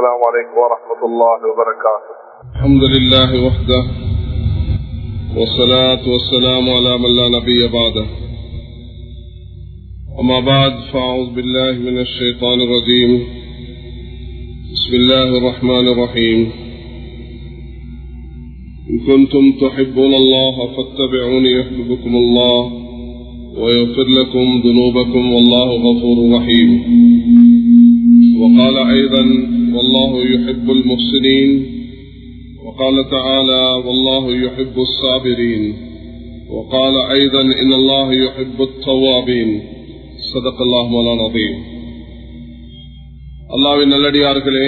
السلام عليكم ورحمة الله وبركاته. الحمد لله وحده والصلاة والسلام على من لا نبي بعده. أما بعد فأعوذ بالله من الشيطان الرجيم. بسم الله الرحمن الرحيم. إن كنتم تحبون الله فاتبعوني يحببكم الله ويغفر لكم ذنوبكم والله غفور رحيم. وقال أيضا والله يحب المحسنين وقال تعالى والله يحب الصابرين وقال أيضا إن الله يحب التوابين صدق الله مولانا عظيم அல்லாவின் நல்லடியார்களே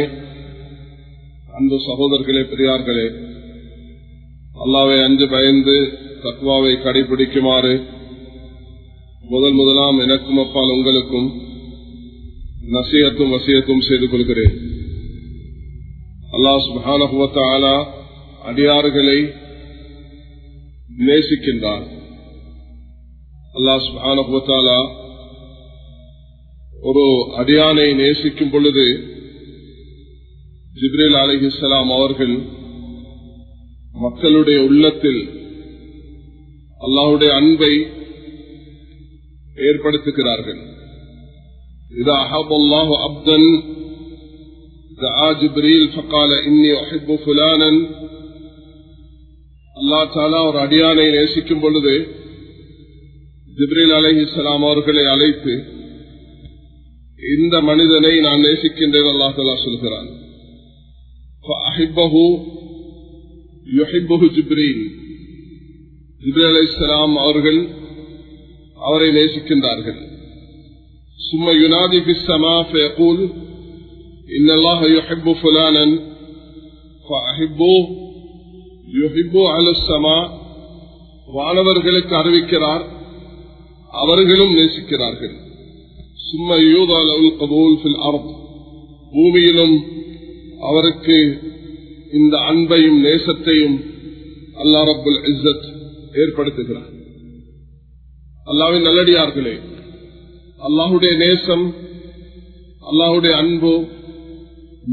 அன்பு சகோதரர்களே பெரியார்களே அல்லாவை அஞ்சு பயந்து தத்வாவை கடைபிடிக்குமாறு முதல் முதலாம் எனக்கும் அப்பால் உங்களுக்கும் நசியத்தும் வசியத்தும் செய்து கொள்கிறேன். அல்லாஹ் சுபானகுவத்தாலா அடியார்களை நேசிக்கின்றார். அல்லாஹ் சுபானகுவத்தாலா ஒரு அடியானை நேசிக்கும் பொழுது ஜிப்ரேல் அலிஹிஸ்லாம் அவர்கள் மக்களுடைய உள்ளத்தில் அல்லாஹுடைய அன்பை ஏற்படுத்துகிறார்கள். إذا أحب الله عبدا دعا جبريل فقال إني أحب فلانا அல்லா தாலா ஒரு அடியானை நேசிக்கும் பொழுது ஜிப்ரீல் அலஹிஸ்லாம் அவர்களை அழைத்து இந்த மனிதனை நான் நேசிக்கின்றேன் அல்லா தாலா சொல்கிறான் ஜிப்ரீல் ஜிப்ரீல் அலி இஸ்லாம் அவர்கள் அவரை நேசிக்கின்றார்கள் ثم ينادي في السماء فيقول إن الله يحب فلانا فأحبوه يحبوا على السماء வானவர்களுக்கு அறிவிக்கிறார் அவர்களும் நேசிக்கிறார்கள் சும்மா கபூல் பூமியிலும் அவருக்கு இந்த அன்பையும் நேசத்தையும் அல்லா ரபுல் இஸ்ஸத் ஏற்படுத்துகிறார் அல்லாவின் நல்லடியார்களே அல்லாஹுடைய நேசம் அல்லாஹுடைய அன்பு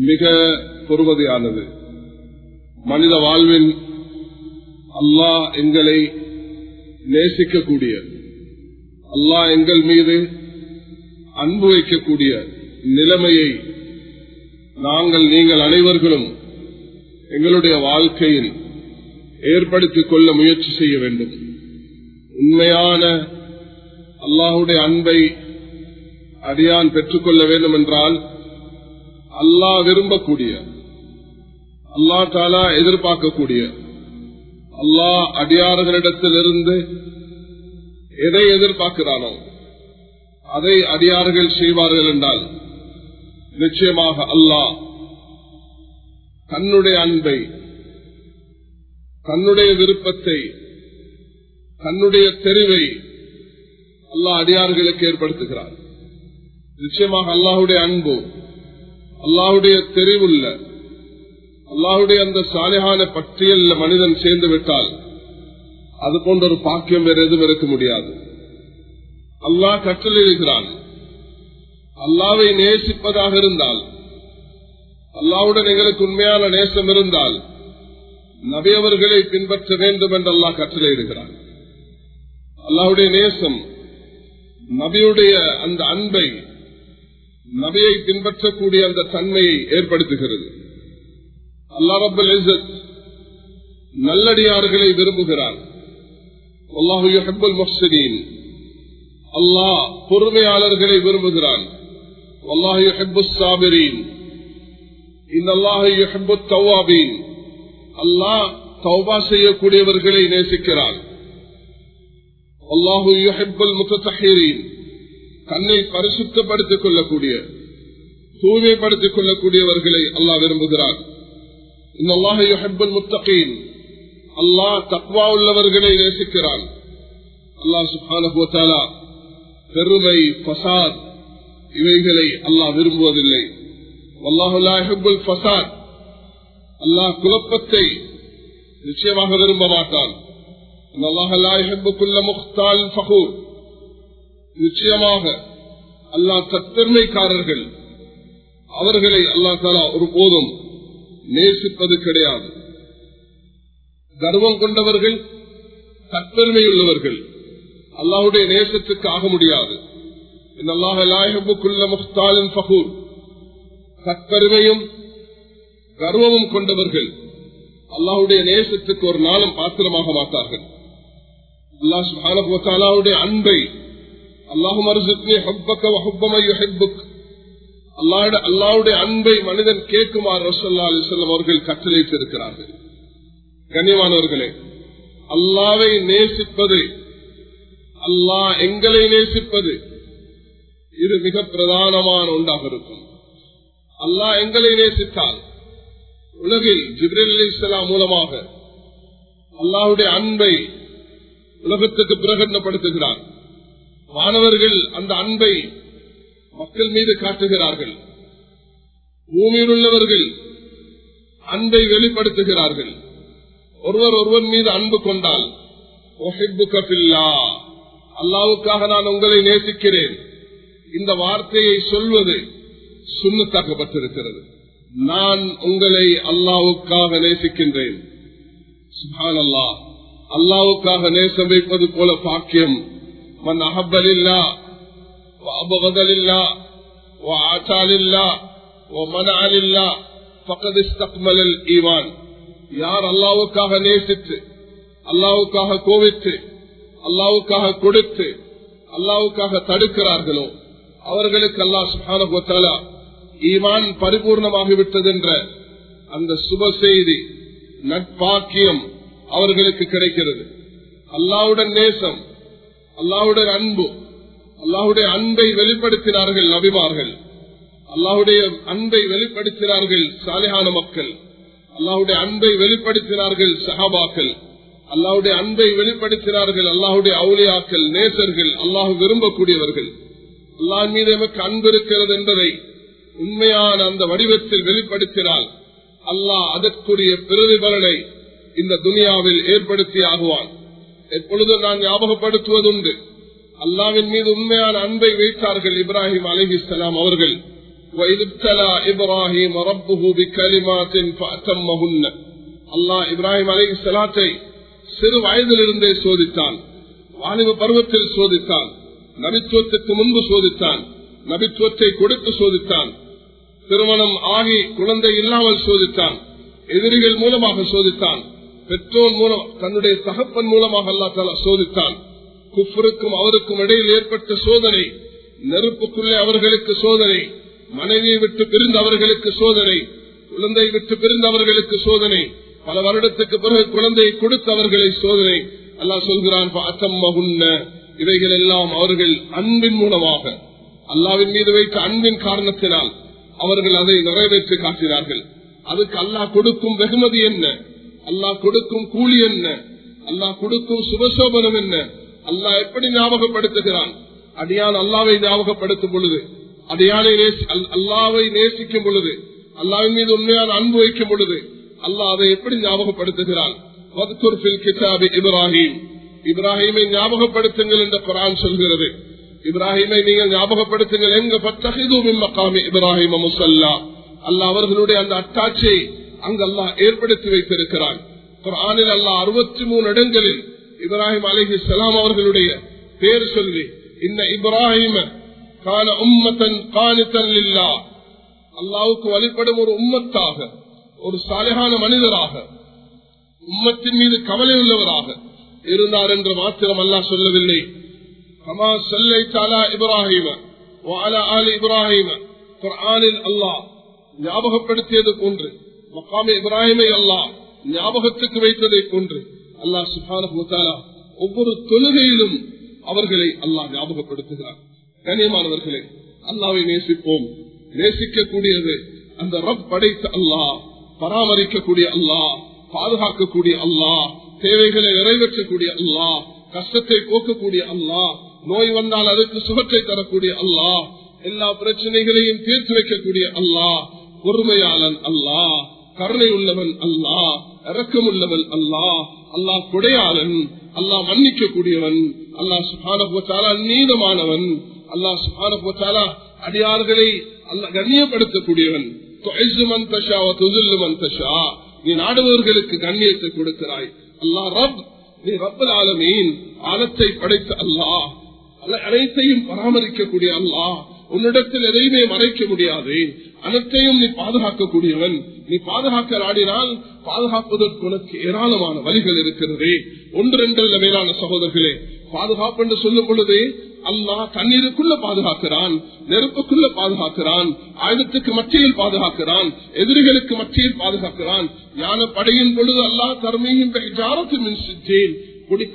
மிக பொறுமதியானது. மனித வாழ்வில் அல்லாஹ் எங்களை நேசிக்கக்கூடிய அல்லாஹ் எங்கள் மீது அன்பு வைக்கக்கூடிய நிலைமையை நாங்கள் நீங்கள் அனைவர்களும் எங்களுடைய வாழ்க்கையில் ஏற்படுத்திக் கொள்ள முயற்சி செய்ய வேண்டும். உண்மையான அல்லாஹுடைய அன்பை அடியான் பெற்றுக்கொள்ள வேண்டும் என்றால் அல்லாஹ் விரும்பக்கூடிய அல்லா தாலா எதிர்பார்க்கக்கூடிய அல்லாஹ் அடியார்களிடத்திலிருந்து எதை எதிர்பார்க்கிறானோ அதை அடியார்கள் செய்வார்கள் என்றால் நிச்சயமாக அல்லாஹ் தன்னுடைய அன்பை தன்னுடைய விருப்பத்தை தன்னுடைய தெரிவை அல்லாஹ் அடியார்களுக்கு ஏற்படுத்துகிறார் நிச்சயமாக அல்லாஹுடைய அன்பு அல்லாஹுடைய தெரிவுள்ள அல்லாஹுடைய அந்த சாலையான பட்டியல் மனிதன் சேர்ந்து விட்டால் அது போன்ற ஒரு பாக்கியம் வேற எதுவும் இருக்க முடியாது. அல்லாஹ் கற்றலிருக்கிறான் அல்லாவை நேசிப்பதாக இருந்தால் அல்லாவுடன் எங்களுக்கு உண்மையான நேசம் இருந்தால் நபியவர்களை பின்பற்ற வேண்டும் என்று அல்லாஹ் கற்றலிடுகிறான் அல்லாவுடைய நேசம் நபியுடைய அந்த அன்பை நபியை பின்பற்றக்கூடிய அந்த தன்மையை ஏற்படுத்துகிறது. அல்லா ரபுல் நல்லடியார்களை விரும்புகிறான் அல்லாஹ் பொறுமையாளர்களை விரும்புகிறான். அல்லாஹ் தௌபா செய்யக்கூடியவர்களை நேசிக்கிறான். அல்லாஹு யுஹிப்புல் தன்னை பரிசுத்தப்படுத்திக் கொள்ளக்கூடிய தூய்மைப்படுத்திக் கொள்ளக்கூடியவர்களை அல்லாஹ் விரும்புகிறார். இன்னல்லாஹு யுஹிப்புல் முத்தகையின் அல்லாஹ் தக்வா உள்ளவர்களை நேசிக்கிறான். அல்லாஹ் சுப்ஹானஹு பெருமை ஃபசாத் இவைகளை அல்லாஹ் விரும்புவதில்லை. வல்லாஹு பசாத் அல்லாஹ் குழப்பத்தை நிச்சயமாக விரும்ப மாட்டான். நிச்சயமாக அல்லாஹ் தற்பெருமைக்காரர்கள். அவர்களை அல்லா தாலா ஒருபோதும் நேசிப்பது கிடையாது. கர்வம் கொண்டவர்கள் தற்பெருமை உள்ளவர்கள் அல்லாவுடைய நேசத்துக்கு ஆக முடியாது. தற்பெருமையும் கர்வமும் கொண்டவர்கள் அல்லாஹுடைய நேசத்துக்கு ஒரு நாளும் பாத்திரமாக மாட்டார்கள். அல்லாஹ் அன்பை அல்லாஹும் அல்லாவுடைய அன்பை மனிதன் கேட்குமாறு ரசல்லா அலிசல்லம் அவர்கள் கட்டளைத்திருக்கிறார்கள் கண்ணியமானவர்களே அல்லாவை நேசிப்பது அல்லாஹ் எங்களை நேசிப்பது இது மிக பிரதானமான ஒன்றாக இருக்கும். அல்லாஹ் எங்களை நேசித்தால் உலகில் ஜிப்ரில் அலி இஸ்லாம் மூலமாக அல்லாஹுடைய அன்பை உலகத்துக்கு பிரகடனப்படுத்துகிறார் மாணவர்கள் அந்த அன்பை மக்கள் மீது காட்டுகிறார்கள். பூமியில் உள்ளவர்கள் அன்பை வெளிப்படுத்துகிறார்கள். ஒருவர் ஒருவர் மீது அன்பு கொண்டால் அல்லாவுக்காக நான் உங்களை நேசிக்கிறேன். இந்த வார்த்தையை சொல்வது சுண்ணத்தாக்கப்பட்டிருக்கிறது. நான் உங்களை அல்லாவுக்காக நேசிக்கின்றேன். சுபான் அல்லா அல்லாவுக்காக நேசம் வைப்பது போல பாக்கியம் மன் அகப்பலில்லா لله ومنع لله فقد ஸ்தக்மலல் ஈவான் யார் அல்லாவுக்காக நேசித்து அல்லாவுக்காக கோவித்து அல்லாவுக்காக கொடுத்து அல்லாவுக்காக தடுக்கிறார்களோ அவர்களுக்கு அல்லா சுகான ஈமான் பரிபூர்ணமாகிவிட்டது என்ற அந்த சுப செய்தி நட்பாக்கியம் அவர்களுக்கு கிடைக்கிறது. அல்லாவுடன் நேசம் அல்லாவுடைய அன்பு அல்லாஹுடைய அன்பை வெளிப்படுத்தினார்கள் நபிமார்கள். அல்லாஹுடைய அன்பை வெளிப்படுத்தினார்கள் சாலையான மக்கள். அல்லாஹுடைய அன்பை வெளிப்படுத்தினார்கள் சஹாபாக்கள். அல்லாஹுடைய அன்பை வெளிப்படுத்தினார்கள் அல்லாஹுடைய அவுளியாக்கள் நேசர்கள் அல்லாஹு விரும்பக்கூடியவர்கள். அல்லாஹ் மீது எமக்கு அன்பு இருக்கிறது என்பதை உண்மையான அந்த வடிவத்தில் வெளிப்படுத்தினால் அல்லாஹ் அதற்குரிய பிரதிபலனை இந்த துனியாவில் ஏற்படுத்தி ஆகுவான் எப்பொழுதும் நான் ஞாபகப்படுத்துவதுண்டு? அல்லாவின் மீது உண்மையான அன்பை வைத்தார்கள் இப்ராஹிம் அலிஹிஸ்லாம் அவர்கள். இப்ராஹிம் அல்லாஹ் இப்ராஹிம் அலி சலாத்தை சிறு வயதிலிருந்தே சோதித்தான். வாலிப பருவத்தில் சோதித்தான். நபித்துவத்துக்கு முன்பு சோதித்தான். நபித்துவத்தை கொடுத்து சோதித்தான். திருமணம் ஆகி குழந்தை இல்லாமல் சோதித்தான். எதிரிகள் மூலமாக சோதித்தான். பெற்றோர் மூலம் தன்னுடைய தகப்பன் மூலமாக அல்லா தாலா சோதித்தான். குஃபருக்கும் அவருக்கும் இடையில் ஏற்பட்ட சோதனை நெருப்புக்குள்ளே அவர்களுக்கு சோதனை மனைவியை விட்டு பிரிந்தவர்களுக்கு சோதனை குழந்தை விட்டு பிரிந்தவர்களுக்கு சோதனை பல வருடத்துக்கு பிறகு குழந்தையை கொடுத்தவர்களை சோதனை. அல்லாஹ் சொல்கிறான் இவைகள் எல்லாம் அவர்கள் அன்பின் மூலமாக அல்லாவின் மீது வைத்த அன்பின் காரணத்தினால் அவர்கள் அதை நிறைவேற்றி காட்டினார்கள். அதுக்கு அல்லாஹ் கொடுக்கும் வெகுமதி என்ன? அல்லாஹ் கொடுக்கும் கூலி என்ன? அல்லாஹ் கொடுக்கும் சுபசோபனம் என்ன? அல்லாஹ் எப்படி ஞாபகப்படுத்துகிறான்? அடியான் அல்லாவை ஞாபகப்படுத்தும் பொழுது அடியானை அல்லாவை நேசிக்கும் பொழுது அல்லாவின் மீது உண்மையான அன்பு வைக்கும் பொழுது அல்லாஹ் அதை எப்படி ஞாபகப்படுத்துகிறான்? இப்ராஹிம். இப்ராஹிமை ஞாபகப்படுத்துங்கள் என்ற குரான் சொல்கிறது. இப்ராஹிமை நீங்கள் ஞாபகப்படுத்துங்கள். எங்க பத்தகிதும் இப்ராஹிம் முசல்லா. அல்லாஹ் அவர்களுடைய அந்த அட்டாட்சியை அங்கு அல்லாஹ் ஏற்படுத்தி வைத்திருக்கிறான். குரானில் அல்லாஹ் அறுபத்தி மூணு இடங்களில் இப்ராஹிம் அலஹி சலாம் அவர்களுடைய பேர் சொல்லி இந்த இப்ராஹிம கால உம்மத்தன் காணித்தன் இல்லா அல்லாவுக்கு வழிபடும் ஒரு உம்மத்தாக ஒரு சாலையான மனிதராக உம்மத்தின் மீது கவலை உள்ளவராக இருந்தார் என்று மாத்திரம் அல்லா சொல்லவில்லை. கமா சொல்லை தாலா இப்ராஹிம ஆலி இப்ராஹிம. குர்ஆனில் அல்லாஹ் ஞாபகப்படுத்தியது போன்று மக்காம இப்ராஹிமை அல்லாஹ் ஞாபகத்துக்கு வைத்ததை போன்று அல்லாஹ் சுபான ஒவ்வொரு தொழுகையிலும் அவர்களை அல்லாஹ் ஞாபகப்படுத்துகிறார். கண்ணியமானவர்களே அல்லாவை நேசிப்போம். நேசிக்கக்கூடியது அந்த ரப் படைத்த அல்லாஹ் பராமரிக்கக்கூடிய அல்லாஹ் பாதுகாக்கக்கூடிய அல்லாஹ் தேவைகளை நிறைவேற்றக்கூடிய அல்லாஹ் கஷ்டத்தை போக்கக்கூடிய அல்லாஹ் நோய் வந்தால் அதற்கு சுகத்தை தரக்கூடிய அல்லாஹ் எல்லா பிரச்சனைகளையும் தீர்த்து வைக்கக்கூடிய அல்லாஹ் பொறுமையாளன் அல்லாஹ். கருணை உள்ளவன் அல்லாஹ் இறக்கம் உள்ளவன் அல்லாஹ் அல்லாஹ் கொடையாளன் அல்லாஹ் மன்னிக்க கூடியவன் சுகான போச்சாலா நீதமானவன் அல்லாஹ் போச்சாலா அடியார்களை அல்ல கண்ணியப்படுத்தக்கூடியவன். தஷா நீ நாடுபவர்களுக்கு கண்ணியத்தை கொடுக்கிறாய். அல்லாஹ் ரப் நீ ரப்பல் ஆலமீன் ஆலத்தை படைத்த அல்லாஹ். அல்ல அனைத்தையும் பராமரிக்கக்கூடிய அல்லாஹ். உன்னிடத்தில் எதையுமே மறைக்க முடியாது. அனைத்தையும் நீ பாதுகாக்கக்கூடியவன். நீ பாதுகாக்க நாடினால் பாதுகாப்பதற்கு உனக்கு ஏராளமான வழிகள் இருக்கிறது. ஒன்று ரெண்டல்ல மேலான சகோதரர்களே. பாதுகாப்பு என்று சொல்லும் பொழுது அல்லாஹ் தண்ணீருக்குள்ள பாதுகாக்கிறான் நெருப்புக்குள்ள பாதுகாக்கிறான் ஆயுதத்துக்கு மத்தியில் பாதுகாக்கிறான் எதிரிகளுக்கு மத்தியில் பாதுகாக்கிறான். ஞான படையின் பொழுது அல்லாஹ் தர்மையின் மின்சித்தேன்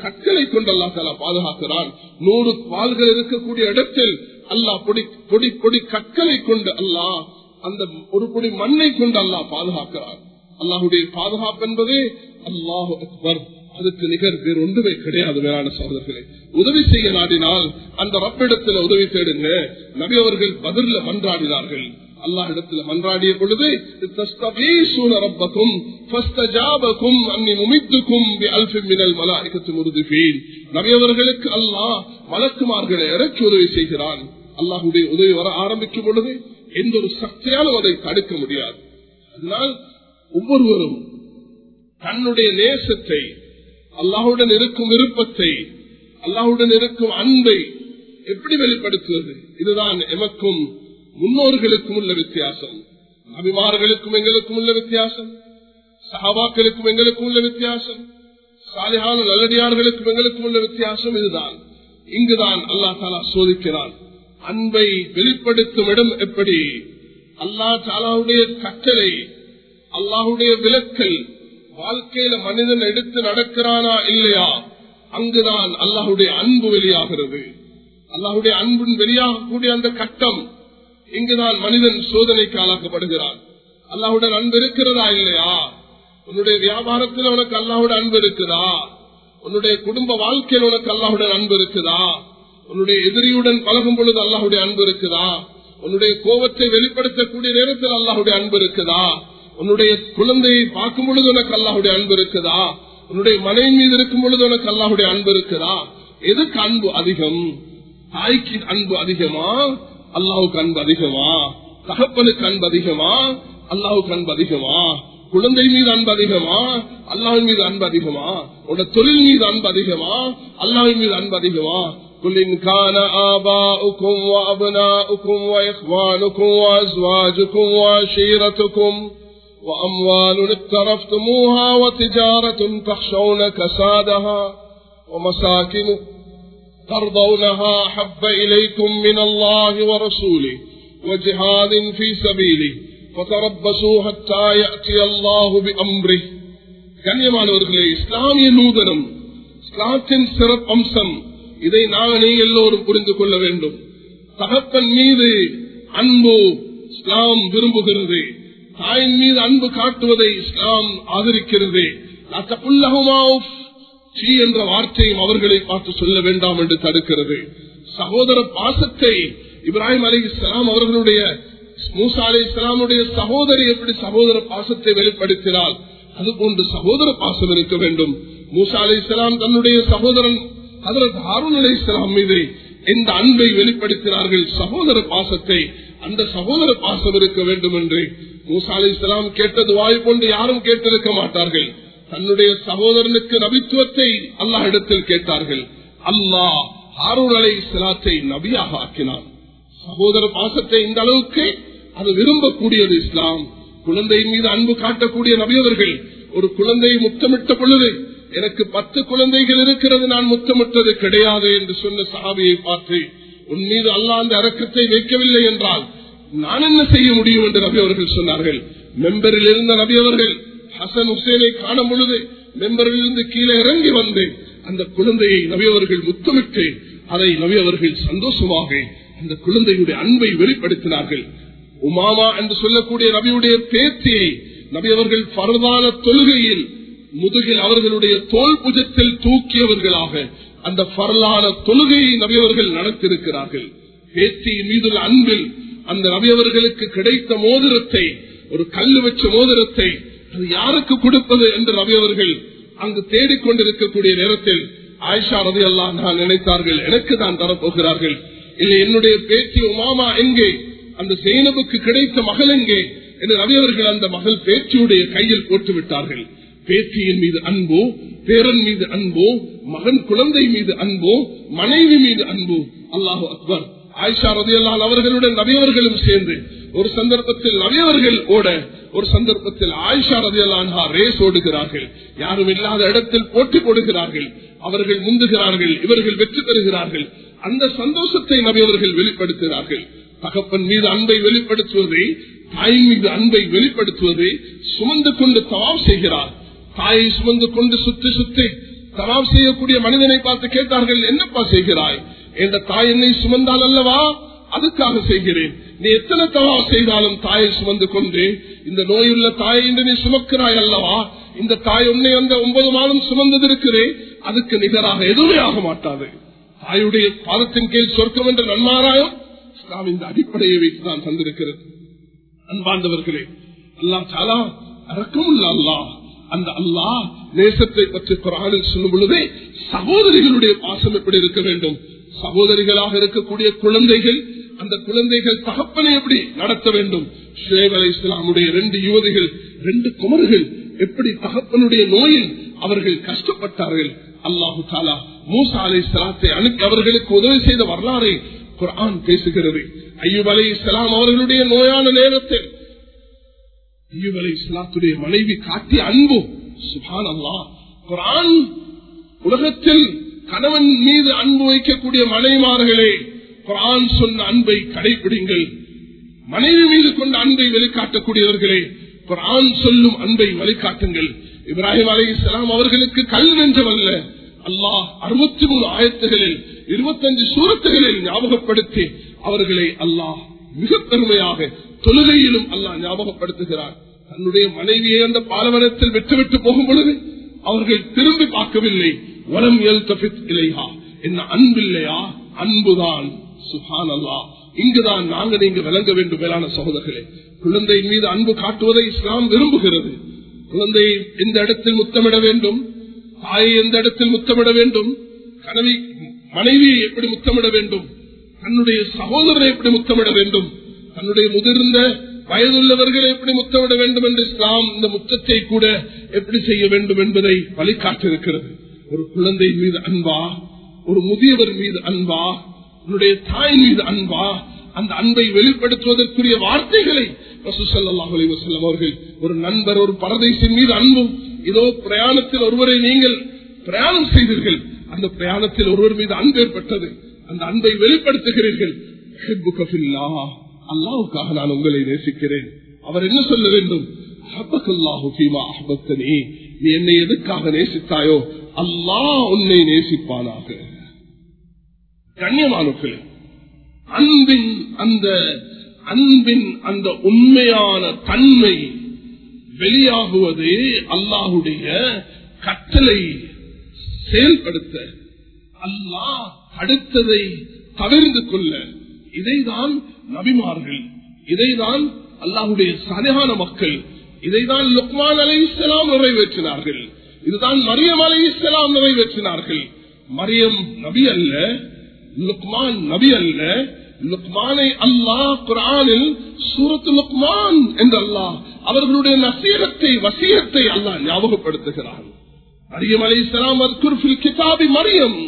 கற்களை கொண்டு அல்லா தலா பாதுகாக்கிறான். நூறு பால்கள் இருக்கக்கூடிய இடத்தில் அல்லாஹ் பொடி பொடி பொடி கற்களை கொண்டு அல்லாஹ் அந்த ஒரு பொடி மண்ணை கொண்டு அல்லாஹ் பாதுகாக்கிறார். அல்லாஹுடைய பாதுகாப்பு என்பதே அல்லாஹு அக்பர். அதுக்கு நிகர் வேறு ஒன்றுமே கிடையாது வேளாண் சகோதரர்களே. உதவி செய்ய நாடினால் அந்த ரப்பிடத்துல உதவி தேடுங்க. நபி அவர்கள் பதில மன்றாடினார்கள். அல்லாஹ் இடத்துல மன்றாடிய பொழுது தஸ்தகீசூன அல்லாஹ் மலக்குமார்களை இறக்கி உதவி செய்கிறான். அல்லாஹுடைய உதவி வர ஆரம்பிக்கும் பொழுது எந்த ஒரு சக்தியாலும் அதை தடுக்க முடியாது. அதனால் ஒவ்வொருவரும் தன்னுடைய நேசத்தை அல்லாஹுடன் இருக்கும் விருப்பத்தை அல்லாஹுடன் இருக்கும் அன்பை எப்படி வெளிப்படுத்துவது? இதுதான் எமக்கும் முன்னோர்களுக்கும் உள்ள வித்தியாசம். அபிமார்களுக்கும் எங்களுக்கும் உள்ள வித்தியாசம். சகாபாக்களுக்கும் எங்களுக்கும் உள்ள வித்தியாசம். சாலையான நல்லடியார்களுக்கும் எங்களுக்கும் உள்ள வித்தியாசம் இதுதான். இங்குதான் அல்லா தாலா சோதிக்கிறான். அன்பை வெளிப்படுத்தும் இடம் எப்படி? அல்லா தாலாவுடைய கட்டளை அல்லாஹுடைய விலக்கல் வாழ்க்கையில மனிதன் எடுத்து நடக்கிறானா இல்லையா? அங்குதான் அல்லாஹுடைய அன்பு வெளியாகிறது. அல்லாஹுடைய அன்பின் வெளியாகக்கூடிய அந்த கட்டம் இங்குதான் மனிதன் சோதனைக்கு ஆளாக்கப்படுகிறான். அல்லாஹுடன் அன்பு இருக்கிறதா இல்லையா? உன்னுடைய வியாபாரத்தில் உனக்கு அல்லாஹுடன் அன்பு இருக்குதா? உன்னுடைய குடும்ப வாழ்க்கையில் உனக்கு அல்லாஹுடன் அன்பு இருக்குதா? உன்னுடைய எதிரியுடன் பழகும் பொழுது அல்லாஹுடைய அன்பு இருக்குதா? உன்னுடைய கோபத்தை வெளிப்படுத்தக்கூடிய நேரத்தில் அல்லாஹுடைய அன்பு இருக்குதா? உன்னுடைய குழந்தையை பார்க்கும் பொழுது உனக்கு அல்லாஹுடைய அன்பு இருக்குதா? உன்னுடைய மனைவி மீது இருக்கும் பொழுது உனக்கு அல்லாஹுடைய அன்பு இருக்குதா? எதுக்கு அன்பு அதிகம்? தாய்க்கு அன்பு அதிகமா? அல்லாவுக்கு அன்பு அதிகமா தகப்பனுக்கு அன்பு அதிகமா அல்லாவுக்கு அன்பு அதிகமா குழந்தை மீது அன்பு அதிகமா அல்லாவின் மீது அன்பு அதிகமா உன்னோட தொழில் மீது அன்பு அதிகமா அல்லாவின் மீது அன்பு அதிகமா قل إن كان آباؤكم وأبناؤكم وإخوانكم وأزواجكم وعشيرتكم وأموال اقترفتموها وتجارة تخشون كسادها ومساكن ترضونها حب إليكم من الله ورسوله وجهاد في سبيله فتربصوا حتى يأتي الله بأمره கண்ணியமானவர்களே இஸ்லாமிய நூதனம் இஸ்லாத்தின் சிறப்பம்சம் இதை நாங்களே எல்லோரும் புரிந்து கொள்ள வேண்டும் தகப்பன் மீது அன்பு இஸ்லாம் விரும்புகிறது தாயின் மீது அன்பு காட்டுவதை இஸ்லாம் ஆதரிக்கிறது சீ என்ற வார்த்தையும் அவர்களை பார்த்து சொல்ல வேண்டாம் என்று தடுக்கிறது. சகோதர பாசத்தை இப்ராஹிம் அலி இஸ்லாம் அவர்களுடைய மூசா அலி இஸ்லாமுடைய சகோதரி எப்படி சகோதர பாசத்தை வெளிப்படுத்தினால் அதுபோன்று சகோதர பாசம் இருக்க வேண்டும். மூசா அலி இஸ்லாம் தன்னுடைய சகோதரன் அதற்கு ஹாரூன் அலி இஸ்லாம் மீது எந்த அன்பை வெளிப்படுத்தினார்கள். சகோதர பாசத்தை அந்த சகோதர பாசம் இருக்க வேண்டும் என்று மூசா அலி இஸ்லாம் கேட்டது வாய் கொண்டு யாரும் கேட்டிருக்க மாட்டார்கள். தன்னுடைய சகோதரனுக்கு நபித்துவத்தை அல்லாஹ் இடத்தில் கேட்டார்கள். அல்லாஹ் ஹாரூன் அலை இஸ்லாத்தை நபியாக ஆக்கினான். சகோதர பாசத்தை இந்த அளவுக்கு அது விரும்பக்கூடியது இஸ்லாம். குழந்தையின் மீது அன்பு காட்டக்கூடிய நபியவர்கள் ஒரு குழந்தையை முத்தமிட்ட பொழுது எனக்கு பத்து குழந்தைகள் இருக்கிறது நான் முத்தமிட்டது கிடையாது என்று சொன்ன சாவியை பார்த்து உன் மீது அல்லா அந்த அரக்கத்தை வைக்கவில்லை என்றால் நான் என்ன செய்ய முடியும்? என்று நபி அவர்கள் சொன்னார்கள். மெம்பரில் இருந்த நபி அவர்கள் ஹசன் உசேனை காணும் பொழுது மெம்பரில் இருந்து கீழே இறங்கி வந்து அந்த குழந்தையை நவியவர்கள் முத்தமிட்டு அதை நவியவர்கள் சந்தோஷமாக அந்த குழந்தையுடைய அன்பை வெளிப்படுத்தினார்கள். உமாமா என்று சொல்லக்கூடிய நபியுடைய பேத்தியை நபியவர்கள் பரவான தொழுகையில் முதுகில் அவர்களுடைய தோல் புஜத்தில் தூக்கியவர்களாக அந்த பரலான தொழுகையை நபியவர்கள் நடத்திருக்கிறார்கள் பேத்தியின் மீதுள்ள அன்பில் அந்த நபியவர்களுக்கு கிடைத்த மோதிரத்தை ஒரு கல்லு வச்ச மோதிரத்தை அது யாருக்கு கொடுப்பது என்று ரவி அவர்கள் அங்கு தேடிக்கொண்டிருக்கக்கூடிய நேரத்தில் ஆயிஷா ரவி அல்லா நான் நினைத்தார்கள் எனக்கு தான் தரப்போகிறார்கள். இல்லை என்னுடைய பேச்சு உமாமா எங்கே? அந்த சேனபுக்கு கிடைத்த மகள் எங்கே? என்று ரவி அவர்கள் அந்த மகள் பேச்சியுடைய கையில் போட்டு விட்டார்கள் பேச்சியின் மீது அன்போ பேரன் மீது அன்போ மகன் குழந்தை மீது அன்போ மனைவி மீது அன்போ. அல்லாஹு அக்பர். ஆயிஷா ரதியல்லால் அவர்களுடன் ரவி அவர்களும் சேர்ந்து ஒரு சந்தர்ப்பத்தில் நவியவர்கள் ஓட ஒரு சந்தர்ப்பத்தில் ஆயிஷா ரதியல்லான்ஹா ரேஸ் ஓடுகிறார்கள். யாரும் இல்லாத இடத்தில் போட்டி போடுகிறார்கள். அவர்கள் முந்துகிறார்கள் இவர்கள் வெற்றி பெறுகிறார்கள். அந்த சந்தோஷத்தை நவியவர்கள் வெளிப்படுத்துகிறார்கள். தகப்பன் மீது அன்பை வெளிப்படுத்துவதை தாயின் மீது அன்பை வெளிப்படுத்துவதை சுமந்து கொண்டு தவாம் செய்கிறார். தாயை சுமந்து கொண்டு சுத்தி சுத்தி தவாம் செய்யக்கூடிய மனிதனை பார்த்து கேட்டார்கள் என்னப்பா செய்கிறாய்? என்ற தாய் என்னை சுமந்தால் அல்லவா? அதுக்காக செய்கிறேன். நீ எத்தனை தவா செய்தாலும் தாயை சுமந்து கொண்டு இந்த நோயுள்ள தாயை என்று நீ சுமக்கிறாய் அல்லவா? இந்த தாய் உன்னை அந்த ஒன்பது மாதம் சுமந்தது இருக்கிறே அதுக்கு நிகராக எதுவுமே ஆக மாட்டாது. தாயுடைய பாதத்தின் கீழ் சொர்க்கம் என்ற நன்மாராயம் இஸ்லாம் இந்த அடிப்படையை வைத்துதான் தந்திருக்கிறது. அன்பாண்டவர்களே அல்லா சாலா அறக்கமுள்ள அல்லாஹ். அந்த அல்லாஹ் நேசத்தை பற்றி குரானில் சொல்லும் பொழுதே சகோதரிகளுடைய பாசம் எப்படி இருக்க வேண்டும்? சகோதரிகளாக இருக்கக்கூடிய குழந்தைகள் அந்த குழந்தைகள் தகப்பனை எப்படி நடத்த வேண்டும்? ஷேப் அலை இஸ்லாமுடைய ரெண்டு யுவதிகள் ரெண்டு குமர்கள் எப்படி தகப்பனுடைய நோயில் அவர்கள் கஷ்டப்பட்டார்கள்? அல்லாஹு தாலா மூசா அலை இஸ்லாத்தை அனுப்பி அவர்களுக்கு உதவி செய்த வரலாறை குரான் பேசுகிறது. ஐயூப் அலை இஸ்லாம் அவர்களுடைய நோயான நேரத்தில் ஐயூப் அலை இஸ்லாத்துடைய மனைவி காட்டிய அன்பு சுபான் அல்லா குரான் உலகத்தில் கணவன் மீது அன்பு வைக்கக்கூடிய மனைமார்களே குரான் சொன்ன அன்பை கடைபிடிங்கள். மனைவி மீது கொண்ட அன்பை வெளிக்காட்டக்கூடியவர்களே குரான் சொல்லும் அன்பை வழிகாட்டுங்கள். இப்ராஹிம் அலி இஸ்லாம் அவர்களுக்கு கல் வென்றவல்ல அல்லாஹ் அறுபத்தி மூணு ஆயத்துகளில் இருபத்தஞ்சு சூரத்துகளில் ஞாபகப்படுத்தி அவர்களை அல்லாஹ் மிக பெருமையாக தொழுகையிலும் அல்லாஹ் ஞாபகப்படுத்துகிறார். தன்னுடைய மனைவியை அந்த பாலவனத்தில் விட்டுவிட்டு போகும் பொழுது அவர்கள் திரும்பி பார்க்கவில்லை. வரம் எல் தபித் இல்லையா என்ன அன்பில்லையா? அன்புதான். சுகான் அல்லா இங்குதான் நாங்கள் இங்கு விளங்க வேண்டும் மேலான சகோதரர்களே. குழந்தையின் மீது அன்பு காட்டுவதை இஸ்லாம் விரும்புகிறது. குழந்தை எந்த இடத்தில் முத்தமிட வேண்டும்? தாயை எந்த இடத்தில் முத்தமிட வேண்டும்? கனவி மனைவியை எப்படி முத்தமிட வேண்டும்? தன்னுடைய சகோதரரை எப்படி முத்தமிட வேண்டும்? தன்னுடைய முதிர்ந்த வயதுள்ளவர்களை எப்படி முத்தமிட வேண்டும் என்று இஸ்லாம் இந்த முத்தத்தை கூட எப்படி செய்ய வேண்டும் என்பதை வழிகாட்டிருக்கிறது ஒரு குழந்தை மீது அன்பா? ஒரு முதியவர் மீது அன்பா? உன்னுடைய தாய் மீது அன்பா அந்த அன்பை வெளிப்படுத்துவதற்குரிய வார்த்தைகளை அவர்கள் ஒரு நண்பர் ஒரு பரதேசின் மீது அன்பும் இதோ பிரயாணத்தில் ஒருவரை நீங்கள் பிரயாணம் செய்தீர்கள் அந்த பிரயாணத்தில் ஒருவர் மீது அன்பு ஏற்பட்டது அந்த அன்பை வெளிப்படுத்துகிறீர்கள். அல்லாவுக்காக நான் உங்களை நேசிக்கிறேன். அவர் என்ன சொல்ல வேண்டும்? நீ என்னை எதுக்காக நேசித்தாயோ அல்லாஹ் உன்னை நேசிப்பானாக. கண்ணியமானுக்களே அன்பின் அந்த அன்பின் அந்த உண்மையான தன்மை வெளியாகுவது அல்லாஹுடைய கட்டளை. செயல்படுத்த அல்லாஹ் அடுத்ததை தவிர்ந்து கொள்ள இதைதான் நபிமார்கள் இதைதான் அல்லாஹுடைய சரியான மக்கள் இதைதான் லுக்மான் அலை இஸ்லாம் நிறைவேற்றினார்கள் இதுதான் மரியம் அலை இஸ்லாம் நிறைவேற்றினார்கள். மரியம் நபி அல்ல லுக்மான் நபி அல்ல. லுக்மானை அல்லாஹ் குரானில் சூரத்து லுக்மான் என்று அல்லாஹ் அவர்களுடைய நசீரத்தை வசீரத்தை அல்லாஹ் ஞாபகப்படுத்துகிறார் மரியம் அலி இஸ்லாம் கிதாபி மரியம்.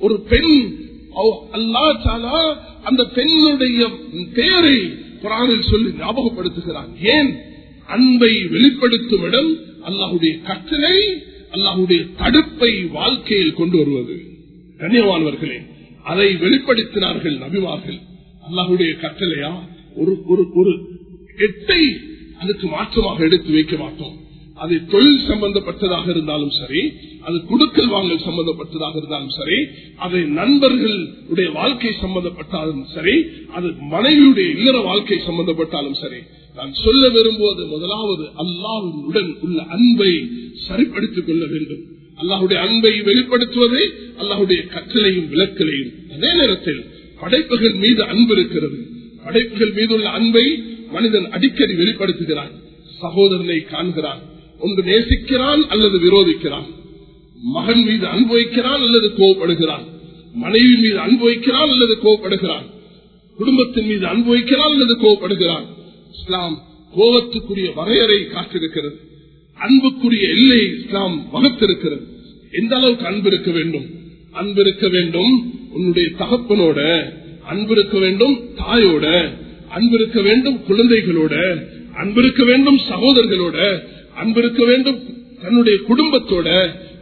ஒரு பெண் அல்லா சாலா அந்த பெண்ணுடைய பெயரை குரானில் சொல்லி ஞாபகப்படுத்துகிறான். ஏன்? அன்பை வெளிப்படுத்தும் இடம் அல்லாஹுடைய கட்டளை அல்லாஹுடைய தடுப்பை வாழ்க்கையில் கொண்டு வருவது. கண்ணியமானவர்களே அதை வெளிப்படுத்தினார்கள் நபிமார்கள். அல்லாஹுடைய கட்டளையா? ஒரு ஒரு ஒரு எட்டை அதுக்கு மாற்றமாக எடுத்து வைக்க மாட்டோம். அது தொழில் சம்பந்தப்பட்டதாக இருந்தாலும் சரி அது குடுக்கல் வாங்கல் சம்பந்தப்பட்டதாக இருந்தாலும் சரி அதை நண்பர்களுடைய வாழ்க்கை சம்பந்தப்பட்டாலும் சரி அது மனைவியுடைய இல்லற வாழ்க்கை சம்பந்தப்பட்டாலும் சரி நான் சொல்ல விரும்புவது முதலாவது அல்லாவுடன் உள்ள அன்பை சரிப்படுத்திக் கொள்ள வேண்டும். அல்லாஹுடைய அன்பை வெளிப்படுத்துவது அல்லாஹுடைய கற்றலையும் விளக்கலையும். அதே நேரத்தில் படைப்புகள் மீது அன்பு இருக்கிறது. படைப்புகள் மீது உள்ள அன்பை மனிதன் அடிக்கடி வெளிப்படுத்துகிறான். சகோதரனை காண்கிறான். ஒன்று நேசிக்கிறான் அல்லது விரோதிக்கிறான். மகன் மீது அன்பு வைக்கிறான் அல்லது கோவப்படுகிறான். மனைவி மீது அன்பு வைக்கிறான் அல்லது கோவப்படுகிறான். குடும்பத்தின் மீது அன்பு வைக்கிறான் அல்லது கோவப்படுகிறான். இஸ்லாம் கோபத்துக்குரிய வரையறை காத்திருக்கிறது அன்புக்குரிய எல்லை இஸ்லாம் வகுத்திருக்கிறது. எந்த அளவுக்கு அன்பு இருக்க வேண்டும்? அன்பு இருக்க வேண்டும் உன்னுடைய தகப்பனோட அன்பு இருக்க வேண்டும் தாயோட அன்பு இருக்க வேண்டும் குழந்தைகளோட அன்பு இருக்க வேண்டும் சகோதரர்களோட அன்பு இருக்க வேண்டும் தன்னுடைய குடும்பத்தோட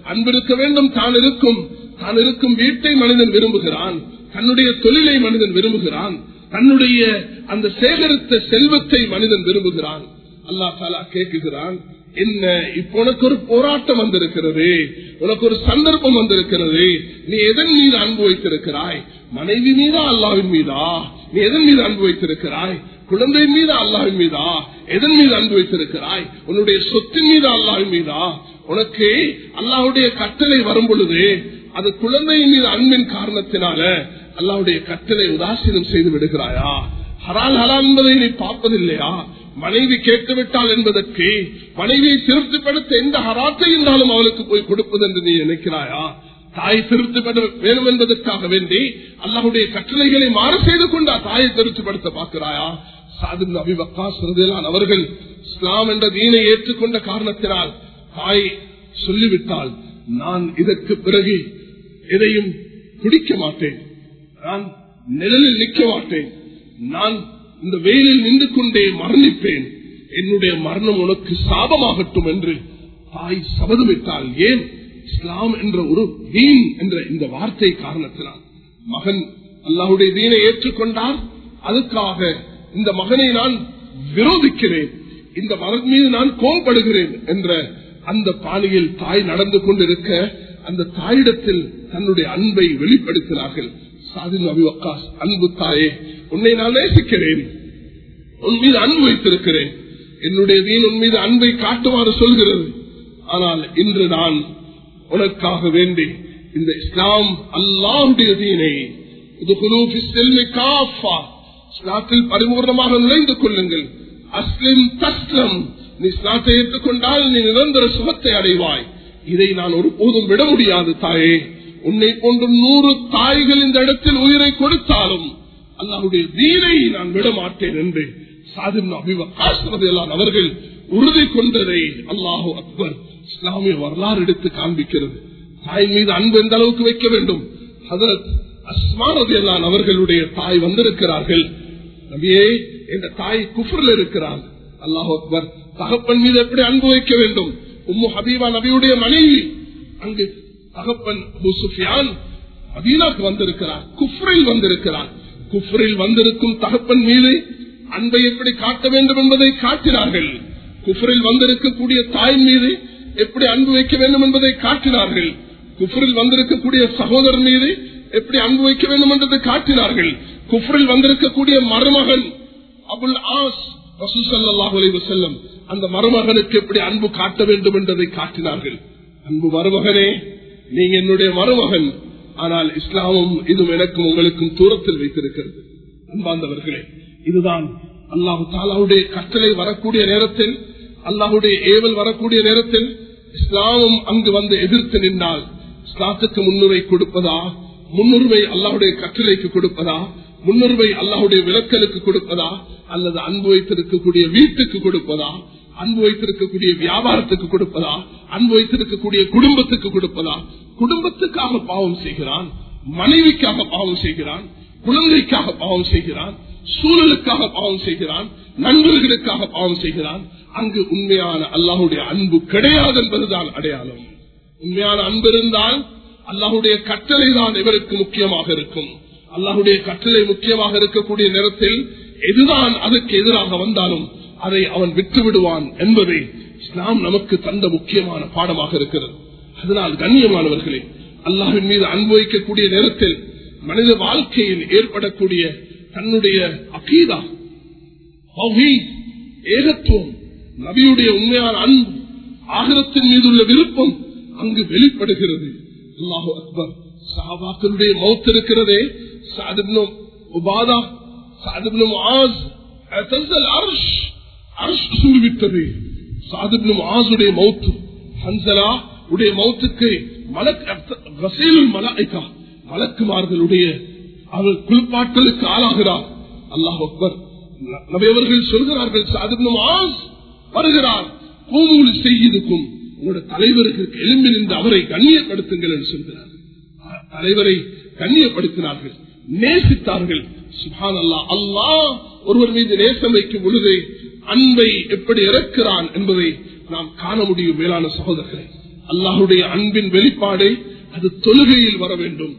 அன்பு இருக்க வேண்டும் தான் இருக்கும் தான் இருக்கும் வீட்டை மனிதன் விரும்புகிறான் தன்னுடைய தொழிலை மனிதன் விரும்புகிறான் தன்னுடைய அந்த சேகரித்த செல்வத்தை மனிதன் விரும்புகிறான். அல்லா தாலா கேட்குகிறான் என்ன இப்ப உனக்கு ஒரு போராட்டம் வந்திருக்கிறது. உனக்கு ஒரு சந்தர்ப்பம் வந்திருக்கிறது. நீ எதன் மீது அன்பு வைத்திருக்கிறாய்? மனைவி மீதா அல்லாவின் மீதா? நீ எதன் மீது அன்பு வைத்திருக்கிறாய்? குழந்தை மீது அல்லாவின் மீதா? எதன் மீது அன்பு வைத்திருக்கிறாய்? உன்னுடைய சொத்தின் மீது அல்லாவின் மீதா? உனக்கு அல்லாவுடைய கட்டளை வரும் பொழுது அது குழந்தையின் மீது அன்பின் காரணத்தினால அல்லாவுடைய கட்டளை உதாசீனம் செய்து விடுகிறாயா? ஹரால் ஹரால் என்பதை நீ பார்ப்பதில்லையா? மனைவி கேட்டுவிட்டாள் என்பதற்கு மனைவியை திருப்திப்படுத்த எந்த ஹராத்தை இருந்தாலும் அவளுக்கு போய் கொடுப்பது என்று நீ நினைக்கிறாயா? தாய் திருப்திப்பட வேணும் என்பதற்காக வேண்டி அல்லாஹுடைய கட்டளைகளை மாறு செய்து கொண்டா தாயை திருப்திப்படுத்த பார்க்கிறாயா? சாதின் அபிவக்காஸ் அவர்கள் இஸ்லாம் என்ற தீனை ஏற்றுக்கொண்ட காரணத்தினால் தாய் சொல்லிவிட்டால் நான் இதற்கு பிறகு எதையும் குடிக்க மாட்டேன். நான் நிழலில் நிற்க மாட்டேன். நான் இந்த வெயிலில் நின்று கொண்டே மரணிப்பேன். என்னுடைய மரணம் உனக்கு சாபமாகட்டும் என்று தாய் சபதமிட்டால் ஏன்? இஸ்லாம் என்ற ஒரு தீன் என்ற இந்த வார்த்தை காரணத்தினால். மகன் அல்லாஹுடைய தீனை ஏற்றுக்கொண்டார். அதுக்காக இந்த மகனை நான் விரோதிக்கிறேன். இந்த மகன் மீது நான் கோபப்படுகிறேன் என்ற அந்த பாணியில் தாய் நடந்து கொண்டிருக்க அந்த தாயிடத்தில் தன்னுடைய அன்பை வெளிப்படுத்தினார்கள். சாதின் அபிவக்காஸ் அன்பு தாயே உன்னை நான் நேசிக்கிறேன். உன் மீது அன்பு வைத்திருக்கிறேன். என்னுடைய தீன் உன் மீது அன்பை காட்டுமாறு சொல்கிறது. ஆனால் இன்று நான் உனக்காக வேண்டி இந்த இஸ்லாம் அல்லாவுடைய தீனை இஸ்லாத்தில் பரிபூர்ணமாக நுழைந்து கொள்ளுங்கள். அஸ்லிம் தஸ்லம் நீ இஸ்லாத்தை ஏற்றுக்கொண்டால் நீ நிரந்தர சுகத்தை அடைவாய். இதை நான் ஒருபோதும் விட முடியாது தாயே. உன்னை போன்ற நூறு தாய்கள் இந்த இடத்தில் உயிரை கொடுத்தாலும் அல்லாவுடைய தீனை நான் விட மாட்டேன் என்று சாதிம் அபிவகாசெல்லாம் அவர்கள் உறுதி கொண்டதை அல்லாஹு அக்பர் இஸ்லாமிய வரலாறு எடுத்து காண்பிக்கிறது. தாய் மீது அன்பு எந்த அளவுக்கு வைக்க வேண்டும்? ஹதரத் அஸ்மானதையெல்லாம் அவர்களுடைய தாய் வந்திருக்கிறார்கள். நபியே இந்த தாய் குஃபர்ல இருக்கிறார் அல்லாஹ் அக்பர் தகப்பன் மீது எப்படி அன்பு வைக்க வேண்டும்? உம்மு ஹபீபா நபியுடைய மனைவி. அங்கு தகப்பன் அபு சுஃபியான் மதீனாக்கு வந்திருக்கிறார் குஃப்ரில் வந்திருக்கிறார். குஃப்ரில் வந்திருக்கும் தகப்பன் மீது அன்பை எப்படி காட்ட வேண்டும் என்பதை காட்டினார்கள். குஃப்ரில் வந்திருக்கக்கூடிய தாயின் மீது எப்படி அன்பு வைக்க வேண்டும் என்பதை காட்டினார்கள். குஃப்ரில் வந்திருக்கக்கூடிய சகோதரர் மீது எப்படி அன்பு வைக்க வேண்டும் என்றதை காட்டினார்கள். குஃப்ரில் வந்திருக்கக்கூடிய மருமகன் அபுல் ஆஸ் செல்லம் அந்த மருமகனுக்கு எப்படி அன்பு காட்ட வேண்டும் என்றதை காட்டினார்கள். அன்பு மருமகனே நீங்க என்னுடைய மருமகன். ஆனால் இஸ்லாமும் இதுவும் எனக்கும் உங்களுக்கும் தூரத்தில் வைத்திருக்கிறது. அன்பாந்தவர்களே இதுதான் அல்லாஹு தாலாவுடைய கட்டளை வரக்கூடிய நேரத்தில் அல்லாஹுடைய ஏவல் வரக்கூடிய நேரத்தில் இஸ்லாமும் அங்கு வந்து எதிர்த்து நின்றால் இஸ்லாத்துக்கு முன்னுரை கொடுப்பதா? முன்னுரிமை அல்லாஹுடைய கட்டளைக்கு கொடுப்பதா? முன்னுரிமை அல்லாஹுடைய விளக்கலுக்கு கொடுப்பதா? அல்லது அன்பு வைத்திருக்கக்கூடிய வீட்டுக்கு கொடுப்பதா? அன்பு வைத்திருக்கக்கூடிய வியாபாரத்துக்கு கொடுப்பதா? அன்பு வைத்திருக்கக்கூடிய குடும்பத்துக்கு கொடுப்பதா? குடும்பத்துக்காக பாவம் செய்கிறான் மனைவிக்காக பாவம் செய்கிறான் குழந்தைக்காக பாவம் செய்கிறான் சூழலுக்காக பாவம் செய்கிறான் நண்பர்களுக்காக பாவம் செய்கிறான். அங்கு உண்மையான அல்லாஹுடைய அன்பு கிடையாது என்பதுதான் அடையாளம். உண்மையான அன்பு இருந்தால் அல்லாஹுடைய கட்டளை தான் இவருக்கு முக்கியமாக இருக்கும். அல்லாஹுடைய கட்டளை முக்கியமாக இருக்கக்கூடிய நேரத்தில் எதுதான் அதுக்கு எதிராக வந்தாலும் அதை அவன் விட்டு விடுவான் என்பதை இஸ்லாம் நமக்கு தந்த முக்கியமான பாடமாக இருக்கிறது. அதனால் கண்ணியமானவர்களே அல்லாஹின் மீது அனுபவிக்கக்கூடிய நேரத்தில் மனித வாழ்க்கையில் ஏற்படக்கூடிய தன்னுடைய அகீதா ஏகத்துவம் நபியுடைய உண்மையான அன்பு ஆகரத்தின் மீது உள்ள விருப்பம் அங்கு வெளிப்படுகிறது. அல்லாஹு அக்பர். சஹாபாக்களுடைய மௌத் இருக்கிறதே. சாதிப்னும் உபாதா சாதிப்னும் ஆஸ் அர்ஷ் அர்ஷ் சாதிப்னும் ஆசுடைய மௌத்து ஹன்சலா உடைய மௌத்துக்கு மலக்கா மலக்குமார்களுடைய அவர் குளிப்பாட்டலுக்கு ஆளாகிறார் அல்லாஹ் அக்பர். நபையவர்கள் சொல்கிறார்கள் சாதனமாஸ் வருகிறார். கோமூலி செய்திருக்கும் உங்களோட தலைவருக்கு எலும்பி நின்று அவரை கண்ணியப்படுத்துங்கள் என்று சொல்கிறார். தலைவரை கண்ணியப்படுத்தினார்கள் நேசித்தார்கள். சுபான் அல்லா அல்லாஹ் ஒருவர் மீது நேசம் வைக்கும் பொழுது அன்பை எப்படி இறக்கிறான் என்பதை நாம் காண முடியும் மேலான சகோதரர்களை. அல்லாஹுடைய அன்பின் வெளிப்பாடை அது தொழுகையில் வர வேண்டும்.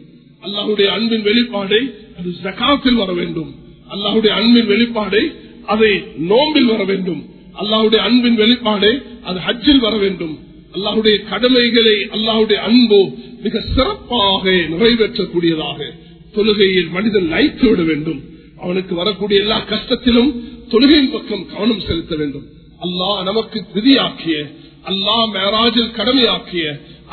அல்லாஹுடைய அன்பின் வெளிப்பாடை அது ஜகாத்தில் வர வேண்டும். அல்லாஹுடைய அன்பின் வெளிப்பாடை அதை நோம்பில் வர வேண்டும். அல்லாஹுடைய அன்பின் வெளிப்பாடை அது ஹஜ்ஜில் வர வேண்டும். அல்லாஹுடைய கடமைகளை அல்லாஹுடைய அன்பு மிக சிறப்பாக நிறைவேற்றக்கூடியதாக தொழுகையில் மனிதன் லைத்து விட வேண்டும். அவனுக்கு வரக்கூடிய எல்லா கஷ்டத்திலும் தொழுகையின் பக்கம் கவனம் செலுத்த வேண்டும். அல்லாஹ் நமக்கு விதியாக்கிய அல்லாஹ் மேராஜில் கடமையாக்கிய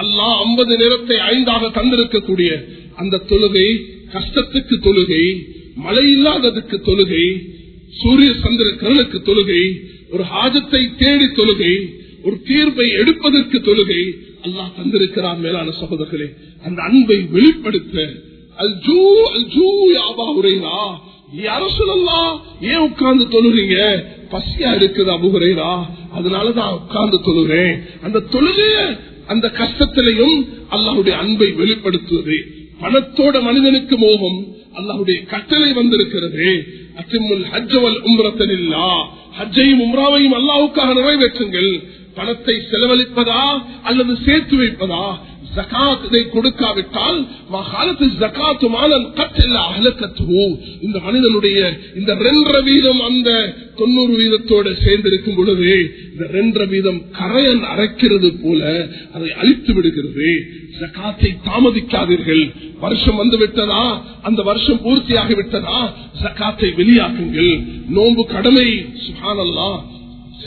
அல்லாஹ் ஐம்பது நேரத்தை ஐந்தாக தந்திருக்கக்கூடிய அந்த தொழுகை கஷ்டத்துக்கு தொழுகை மழை இல்லாததுக்கு தொழுகை சூரிய சந்திர கிரனுக்கு தொழுகை ஒரு ஹாஜத்தை தேடி தொழுகை ஒரு தீர்ப்பை எடுப்பதற்கு தொழுகை அல்லாஹ் தந்திருக்கிறார் மேலான சகோதரர்களே. அந்த அன்பை வெளிப்படுத்த அல்ஜூ அல்ஜூ யாபா உரைனா அரசுலல்லா ஏன் உட்கார்ந்து தொழுறீங்க பசியா இருக்குது அபுகுறைரா அதனாலதான் உட்கார்ந்து தொழுகிறேன். அந்த தொழுகைய அந்த கஷ்டத்திலையும் அல்லாஹுடைய அன்பை வெளிப்படுத்துவது பணத்தோட மனிதனுக்கு மோகம் அல்லாஹுடைய கட்டளை வந்திருக்கிறது. அத்திமுல் ஹஜ்ஜவல் உம்ரத்தனில்லா ஹஜ்ஜையும் உம்ராவையும் அல்லாவுக்காக நிறைவேற்றுங்கள். பணத்தை செலவழிப்பதா அல்லது சேர்த்து வைப்பதா? ஜகாத்தை கொடுக்காவிட்டால் ஜகாத்து மாலன் கற்றல்ல அகலக்கத்துவோ இந்த மனிதனுடைய இந்த ரெண்டரை வீதம் அந்த தொண்ணூறு வீதத்தோட சேர்ந்திருக்கும் பொழுது இந்த ரெண்டரை வீதம் கரையன் அரைக்கிறது போல அதை அழித்து விடுகிறது. ஜகாத்தை தாமதிக்காதீர்கள். வருஷம் வந்து விட்டதா? அந்த வருஷம் பூர்த்தியாகி விட்டதா? ஜகாத்தை வெளியாக்குங்கள். நோன்பு கடமை. சுகானல்லாம்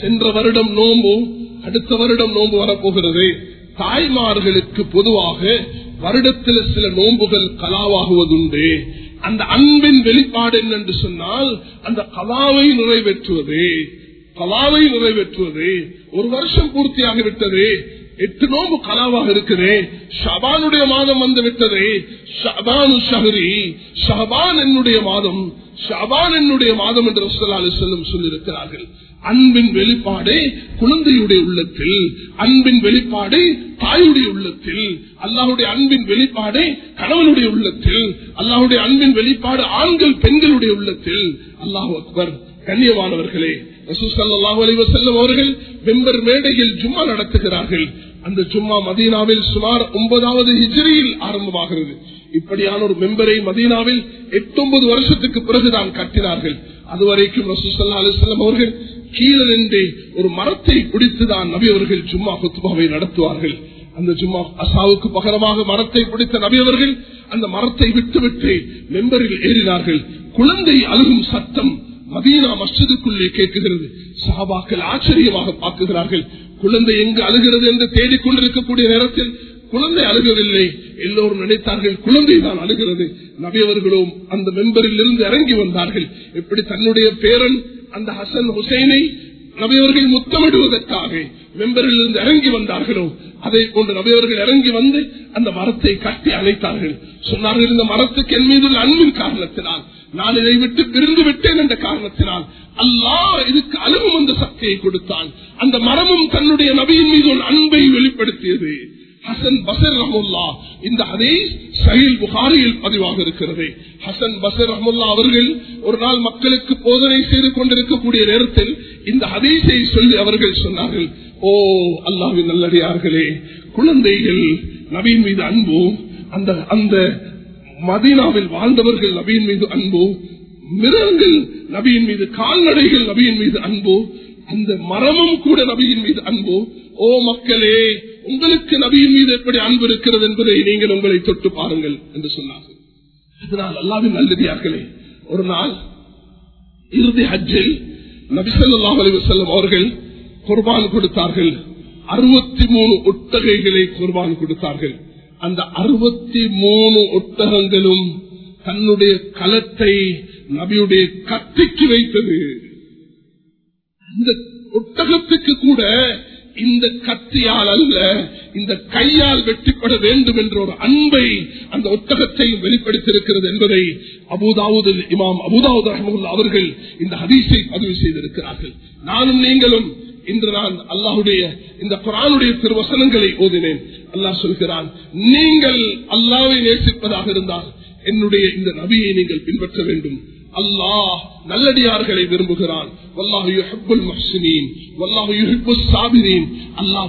சென்ற வருடம் நோம்பு அடுத்த வருடம் நோன்பு வரப்போகிறது. தாய்மார்களுக்கு பொதுவாக வருடத்தில் சில நோன்புகள் கலாவாகுவதுண்டு. அந்த அன்பின் வெளிப்பாடு என்னென்று சொன்னால் அந்த கலாவை நிறைவேற்றுவது. கலாவை நிறைவேற்றுவது. ஒரு வருஷம் பூர்த்தியாகிவிட்டது. எட்டு நோம்பு கலாவாக இருக்குது. ஷபானுடைய மாதம் வந்து விட்டது ஷபானு ஷஹரி. ஷபான் என்னுடைய மாதம். ஷபான் என்னுடைய மாதம் என்று செல்லும் சொல்லியிருக்கிறார்கள். அன்பின் வெளிப்பாடு குழந்தையுடைய உள்ளத்தில் அன்பின் வெளிப்பாடு தாயுடைய உள்ளத்தில் அல்லாஹுடைய அன்பின் வெளிப்பாடு கணவனுடைய உள்ளத்தில் அல்லாஹுடைய அன்பின் வெளிப்பாடு ஆண்கள் பெண்களுடைய உள்ளத்தில். அல்லாஹு அக்பர். கண்ணியமானவர்களே அவர்கள் வெம்பர் மேடையில் ஜும்மா நடத்துகிறார்கள். அந்த ஜும்மா மதீனாவில் சுமார் ஒன்பதாவது ஹிஜ்ரியில் ஆரம்பமாகிறது. இப்படியான ஒரு மெம்பரை மதீனாவில் எட்டொன்பது வருஷத்துக்கு பிறகுதான் கட்டினார்கள். அதுவரைக்கும் ரசூசல்லா அலிஸ்லாம் அவர்கள் கீழே நின்று ஒரு மரத்தை பிடித்துதான் நபி அவர்கள் சும்மா குத்துபாவை நடத்துவார்கள். அந்த சும்மா அசாவுக்கு பகரமாக மரத்தை பிடித்த நபி அவர்கள் அந்த மரத்தை விட்டுவிட்டு மெம்பரில் ஏறினார்கள். குழந்தை அழுகும் சத்தம் மதீனா மஸ்ஜிதுக்குள்ளே கேட்குகிறது சஹாபாக்கள் ஆச்சரியமாக பார்க்குகிறார்கள் குழந்தை எங்கு அழுகிறது என்று தேடிக்கொண்டிருக்கக்கூடிய நேரத்தில் குழந்தை அழுகவில்லை. எல்லோரும் நினைத்தார்கள் குழந்தை தான் அழுகிறது நபியவர்களும் அந்த மெம்பரில் இருந்து இறங்கி வந்தார்கள். எப்படி தன்னுடைய பேரன் அந்த ஹசன் ஹுசைனை நபியவர்கள் முத்தமிடுவதற்காக மெம்பரில் இருந்து இறங்கி வந்தார்களோ அதை போன்று நபியவர்கள் இறங்கி வந்து அந்த மரத்தை கட்டி அழைத்தார்கள் சொன்னார்கள் இந்த மரத்துக்கு என் மீது அன்பின் காரணத்தினால் நான் இதை விட்டு பிரிந்து விட்டேன் என்ற காரணத்தினால் அல்லாஹ் இதுக்கு அழுவும் அந்த சக்தியை கொடுத்தான் அந்த மரமும் தன்னுடைய நபியின் மீது ஒரு அன்பை வெளிப்படுத்தியது. ஹசன் பசர் ரஹமுல்லா. இந்த அதே சஹில் புகாரியில் பதிவாக இருக்கிறது. ஹசன் பசர் ரஹமுல்லா அவர்கள் ஒரு நாள் மக்களுக்கு போதனை செய்து கொண்டிருக்கக்கூடிய நேரத்தில் இந்த ஹதீஸை சொல்லி அவர்கள் சொன்னார்கள் ஓ அல்லாவின் நல்லடியார்களே குழந்தைகள் நபியின் மீது அன்பு அந்த அந்த மதீனாவில் வாழ்ந்தவர்கள் நபியின் மீது அன்பு மிருகங்கள் நபியின் மீது கால்நடைகள் நபியின் மீது அன்பு அந்த மரமும் கூட நபியின் மீது அன்பு. ஓ மக்களே உங்களுக்கு நபியின் மீது எப்படி அன்பு இருக்கிறது என்பதை நீங்கள் உங்களை தொட்டு பாருங்கள் என்று சொன்னார்கள் இதனால் அல்லாவின் நல்லதியார்களே ஒரு நாள் இறுதி ஹஜ்ஜில் நபிசல்லா அலிவசல்லம் அவர்கள் குர்பான் கொடுத்தார்கள். அறுபத்தி மூணு ஒட்டகைகளை குர்பான் கொடுத்தார்கள். அந்த அறுபத்தி மூணு ஒட்டகங்களும் தன்னுடைய களத்தை நபியுடைய கத்திக்கு வைத்தது. இந்த ஒட்டகத்துக்கு கூட இந்த கத்தியால் அல்ல இந்த கையால் வெட்டிப்பட வேண்டும் என்ற ஒரு அன்பை அந்த ஒட்டகத்தையும் வெளிப்படுத்தியிருக்கிறது என்பதை அபுதாவுதில் இமாம் அபுதாவுத் ரஹமுல்லா அவர்கள் இந்த ஹதீஸை பதிவு செய்திருக்கிறார்கள். நானும் நீங்களும் இன்று நான் அல்லாஹுடைய இந்த குரானுடைய திருவசனங்களை ஓதினேன். அல்லாஹ் சொல்கிறான் நீங்கள் அல்லாவை நேசிப்பதாக இருந்தால் என்னுடைய இந்த நபியை நீங்கள் பின்பற்ற வேண்டும். அல்லாஹ் நல்லடியார்களை விரும்புகிறான். அல்லாஹ்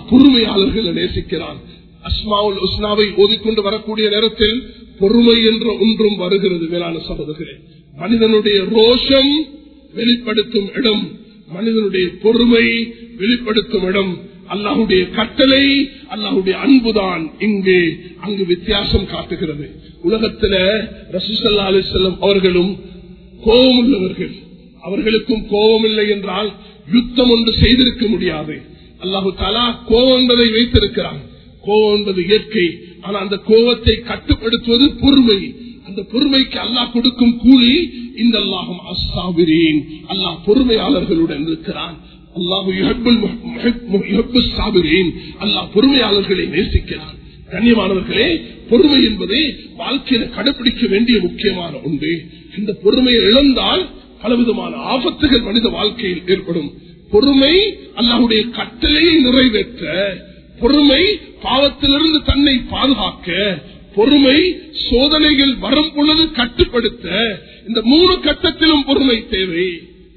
பொறுமையாளர்களை நேசிக்கிறான். அஸ்மாவுல் உஸ்னாவை ஓதிக்கொண்டு வரக்கூடிய நேரத்தில் பொறுமை என்ற ஒன்றும் வருகிறது மேலான சகோதரர்களே. மனிதனுடைய ரோஷம் வெளிப்படுத்தும் இடம் மனிதனுடைய பொறுமை வெளிப்படுத்தும் இடம். அல்லாஹுடைய கட்டளை அல்லாஹுடைய அன்புதான் இங்கு அங்கு வித்தியாசம் காட்டுகிறது. உலகத்துல ரசூசல்லா அலிசல்லம் அவர்களும் கோபம் உள்ளவர்கள் அவர்களுக்கும் கோபம் இல்லை என்றால் யுத்தம் ஒன்று செய்திருக்க முடியாது. அல்லாஹு தலா கோபம் என்பதை வைத்திருக்கிறான். கோபம் என்பது இயற்கை. ஆனா அந்த கோபத்தை கட்டுப்படுத்துவது பொறுமை. அந்த பொறுமைக்கு அல்லாஹ் கொடுக்கும் கூலி இந்த அல்லாஹும் அசாபிரீன் அல்லாஹ் பொறுமையாளர்களுடன் இருக்கிறான். அல்லாஹ் பொறுமையாளர்களை நேசிக்கிறான். கண்ணியமானவர்களே பொறுமை என்பது வாழ்க்கையில கடைபிடிக்க வேண்டிய முக்கியமான ஒன்று. இந்த பொறுமையை இழந்தால் பலவிதமான ஆபத்துகள் மனித வாழ்க்கையில் ஏற்படும். பொறுமை அல்லாஹுடைய கட்டளையை நிறைவேற்ற பொறுமை பாவத்திலிருந்து தன்னை பாதுகாக்க பொறுமை சோதனைகள் வரும் பொழுது கட்டுப்படுத்த இந்த மூணு கட்டத்திலும் பொறுமை தேவை.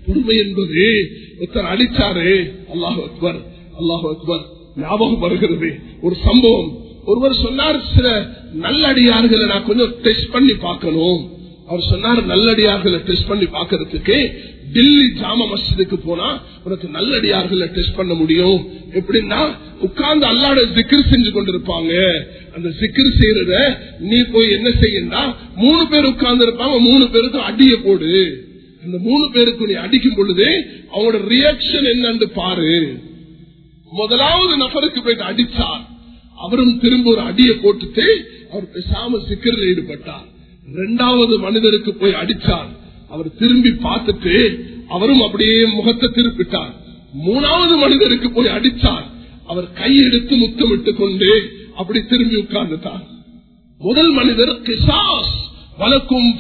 பொறுமை என்பது ஒருத்தர் அடிச்சாரு அல்லாஹு அக்பர் அல்லாஹு அக்பர் ஞாபகம் வருகிறது. ஒரு சம்பவம். ஒருவர் சொன்னார் சில நல்லடியார்களை நான் கொஞ்சம் டெஸ்ட் பண்ணி பார்க்கணும். அவர் சொன்னார் நல்லடியார்களை டெஸ்ட் பண்ணி பார்க்கறதுக்கு டெல்லி ஜாம மஸ்ஜிதுக்கு போனா உனக்கு நல்லடியார்களை டெஸ்ட் பண்ண முடியும். எப்படின்னா உட்கார்ந்து அல்லாட சிக்கர் செஞ்சு கொண்டிருப்பாங்க. அந்த சிக்கர் செய்யறத நீ போய் என்ன செய்யண்டா மூணு பேர் உட்கார்ந்து இருப்பாங்க மூணு பேருக்கும் அடிய போடு. அந்த மூணு பேருக்கு நீ அடிக்கும் பொழுது அவங்களோட ரியாக்ஷன் என்னன்னு பாரு. முதலாவது நபருக்கு போயிட்டு அடிச்சார் அவரும் திரும்ப ஒரு அடியை போட்டுட்டு அவர் பேசாம சிக்கரில் ஈடுபட்டார். இரண்டாவது மனிதருக்கு போய் அடிச்சார். அவர் திரும்பி பார்த்துட்டு அவரும் அப்படியே முகத்தை திருப்பிட்டார். மூணாவது மனிதருக்கு போய் அடிச்சார். அவர் கையெடுத்து முத்தமிட்டு கொண்டு அப்படி திரும்பி உட்கார்ந்துட்டார். முதல் மனிதர் கிசாஸ். வழக்கும்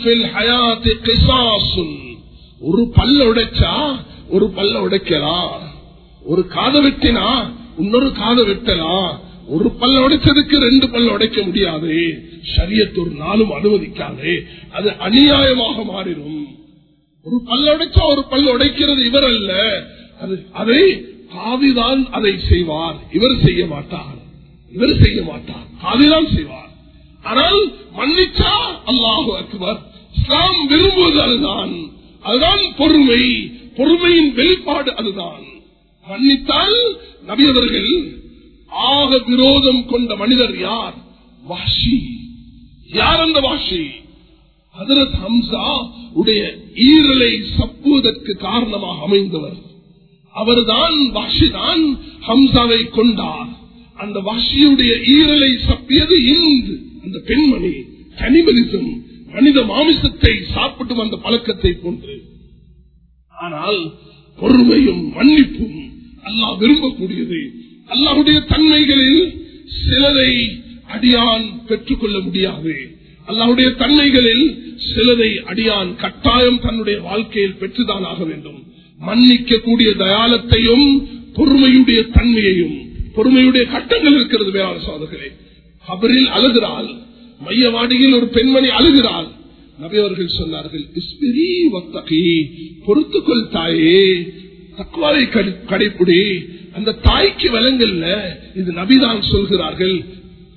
ஒரு பல்ல உடைச்சா ஒரு பல்ல உடைக்கலாம். ஒரு காதை வெட்டினா இன்னொரு காதை வெட்டலாம். ஒரு பல்ல உடைச்சதுக்கு ரெண்டு பல்ல உடைக்க முடியாது. சரியத்தொரு ஒரு நாளும் அனுமதிக்காது. அது அநியாயமாக மாறிடும். ஒரு பல்ல உடைச்சா ஒரு பல்ல உடைக்கிறது இவர் அல்ல. அதை காவிதான் அதை செய்வார். இவர் செய்ய மாட்டார். இவர் செய்ய மாட்டார். காவிதான் செய்வார். ஆனால் மன்னிச்சா அல்லாஹு அக்பர். இஸ்லாம் விரும்புவது அதுதான். அதுதான் பொறுமை. பொறுமையின் வெளிப்பாடு அதுதான். மன்னித்தால் நபியவர்கள் ஆக விரோதம் கொண்ட மனிதர் யார்? வாஷி யார் அந்த வாஷி ஹதரத் ஹம்சா உடைய ஈரலை சப்புவதற்கு காரணமாக அமைந்தவர். அவர்தான் வாஷிதான் ஹம்சாவை கொண்டார். அந்த வாஷியுடைய ஈரலை சப்பியது இந்து. அந்த பெண்மணி கனிமலிசம் மனித மாமிசத்தை சாப்பிட்டு வந்த பழக்கத்தை போன்று. ஆனால் பொறுமையும் மன்னிப்பும் அல்லா விரும்பக்கூடியது. அல்லாஹுடைய தன்மைகளில் சிலரை அடியான் பெற்றுக்கொள்ள முடியாது. அல்லாஹுடைய தன்மைகளில் சிலரை அடியான் கட்டாயம் தன்னுடைய வாழ்க்கையில் பெற்றுதான் ஆக வேண்டும். மன்னிக்கக்கூடிய தயாலத்தையும் பொறுமையுடைய தன்மையையும் பொறுமையுடைய கட்டங்கள் இருக்கிறது வேளாண் சாதகரே கபரில் அழுகிறாள் மையவாடியில் ஒரு பெண்மணி அழுகிறாள். நபியவர்கள் சொன்னார்கள் பொறுத்துக்கொள் தாயே தக்குவாரை கடைப்பிடி அந்த தாய்க்கு விலங்கல்ல இது நபிதான் சொல்கிறார்கள்.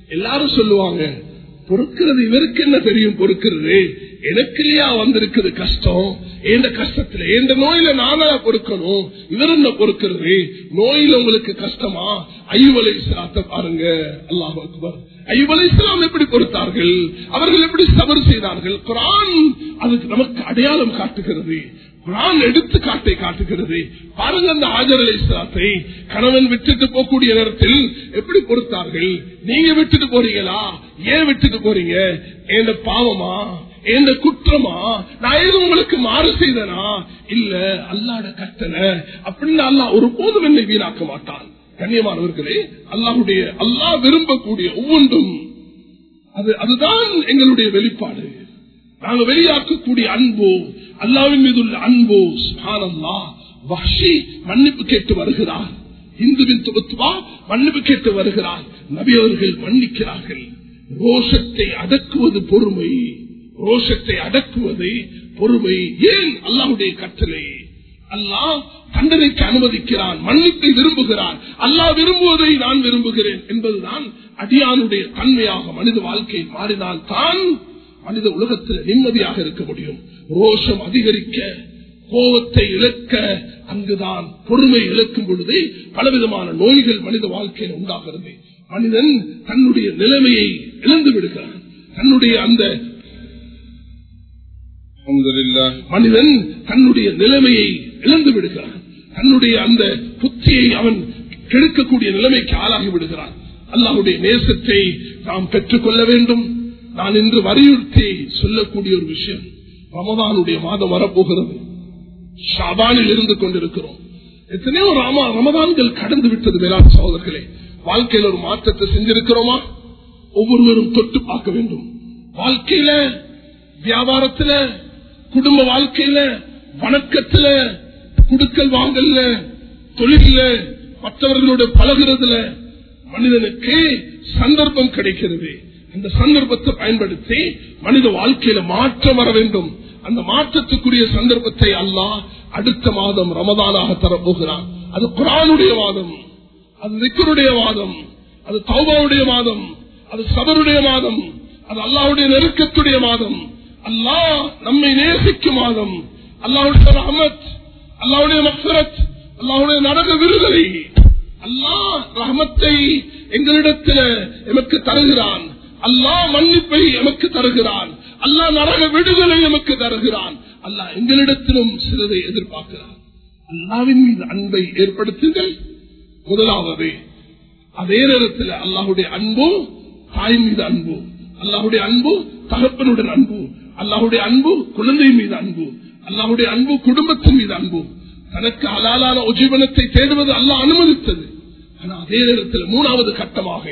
எல்லாரும் சொல்லுவாங்க பொறுக்கிறது இவருக்கு என்ன தெரியும் பொறுக்கிறது? எனக்கு இல்லையா வந்திருக்குது கஷ்டம்? எந்த கஷ்டத்துல எந்த நோயில நானா பொறுக்கணும்? இவர் என்ன பொறுக்கிறது? நோயில உங்களுக்கு கஷ்டமா? ஐவலை சாத்த பாருங்க. அல்லாஹ் அக்பர். ஐவலை இஸ்லாம் எப்படி பொறுத்தார்கள்? அவர்கள் எப்படி சபர் செய்தார்கள்? குரான் அதுக்கு நமக்கு அடையாளம் காட்டுகிறது. குரான் எடுத்துக்காட்டை காட்டுகிறது. பாருங்க அந்த ஆஜர் அலி இஸ்லாத்தை கணவன் விட்டுட்டு போகக்கூடிய நேரத்தில் எப்படி பொறுத்தார்கள்? நீங்க விட்டுட்டு போறீங்களா? ஏன் விட்டுட்டு போறீங்க? ஏந்த பாவமா? ஏந்த குற்றமா? நான் எது உங்களுக்கு மாறு செய்தனா? இல்ல அல்லாட கட்டளை. அப்படின்னு அல்லா ஒரு போதும் என்னை வீணாக்க மாட்டான். கண்ணியமானவர்களே அல்லாஹுடைய அல்லாஹ் விரும்பக்கூடிய ஒவ்வொன்றும் அது அதுதான் எங்களுடைய வெளிப்பாடு. நாங்க வெளியாக்கக்கூடிய அன்பு அல்லாவின் மீது உள்ள அன்பு சுபானல்லா வஹ்ஷி மன்னிப்பு கேட்டு வருகிறார். இந்துவின் துபத்துவா மன்னிப்பு கேட்டு வருகிறார். நபியவர்கள் மன்னிக்கிறார்கள். ரோஷத்தை அடக்குவது பொறுமை. ரோஷத்தை அடக்குவது பொறுமை. ஏன் அல்லாவுடைய கட்டளை? அல்லாஹ் தண்டனைக்கு அனுமதிக்கிறான் மன்னிப்பை விரும்புகிறான். அல்லாஹ் விரும்புவதை நான் விரும்புகிறேன் என்பதுதான் அடியானுடைய தன்மையாக மனித வாழ்க்கை மாறினால் தான் மனித உலகத்தில் நிம்மதியாக இருக்க முடியும். ரோஷம் அதிகரிக்க கோபத்தை இழக்க அங்குதான் பொறுமை இழக்கும் பொழுது பலவிதமான நோய்கள் மனித வாழ்க்கையில் உண்டாகிறது. மனிதன் தன்னுடைய நிலைமையை இழந்து விடுகிறான். தன்னுடைய அந்த மனிதன் தன்னுடைய நிலைமையை இழந்து விடுகிறான். தன்னுடைய அந்த புத்தியை அவன் கெடுக்கக்கூடிய நிலைமைக்கு ஆளாகி விடுகிறான். அல்லாஹுடைய நேசத்தை நாம் பெற்றுக்கொள்ள வேண்டும். நான் இன்று வலியுறுத்தி சொல்லக்கூடிய ஒரு விஷயம். ரமதானுடைய மாதம் வரப்போகிறது. ஷாபானில் இருந்து கொண்டிருக்கிறோம். எத்தனையோ ராமா ரமதான்கள் கடந்து விட்டது வேளாண் சகோதரர்களே. வாழ்க்கையில் ஒரு மாற்றத்தை செஞ்சிருக்கிறோமா? ஒவ்வொருவரும் தொட்டு பார்க்க வேண்டும். வாழ்க்கையில வியாபாரத்துல குடும்ப வாழ்க்கையில வணக்கத்துல குடுக்கல் வாங்கல்ல தொழில மற்றவர்களோட பழகிறதுல மனிதனுக்கு சந்தர்ப்பம் கிடைக்கிறது. இந்த சந்தர்ப்பத்தை பயன்படுத்தி மனித வாழ்க்கையில மாற்றம் வர வேண்டும். அந்த மாற்றத்துக்குரிய சந்தர்ப்பத்தை அல்லாஹ் அடுத்த மாதம் ரமதானாக தரப்போகிறான் அது குரானுடைய வாதம் அது நிக்கருடைய வாதம் அது தௌபாவுடைய மாதம் அது சபருடைய மாதம் அது அல்லாவுடைய நெருக்கத்துடைய மாதம். அல்லாஹ் நம்மை நேசிக்கும் மாதம். அல்லாவுடைய ரஹமத் அல்லாவுடைய மக்சரத் அல்லாவுடைய நடக விருதலை அல்லாஹ் ரஹமத்தை எங்களிடத்தில் எமக்கு தருகிறான். அல்லாஹ் மன்னிப்பை எமக்கு தருகிறான். அல்லாஹ் நரக விடுதலை எமக்கு தருகிறான். அல்லாஹ் எங்களிடத்திலும் சிலதை எதிர்பார்க்கிறான். அல்லாவின் மீது அன்பை ஏற்படுத்துங்கள். முதலாவது அதே நேரத்தில் அல்லாஹுடைய அன்பு தாய் மீது அன்பு அல்லாஹுடைய அன்பு தகப்பனுடன் அன்பு அல்லாஹுடைய அன்பு குழந்தை மீது அன்பு அல்லாஹுடைய அன்பு குடும்பத்தின் மீது அன்பு தனக்கு அலாலான உஜீவனத்தை தேடுவது அல்லாஹ் அனுமதித்தது. ஆனால் அதே நேரத்தில் மூணாவது கட்டமாக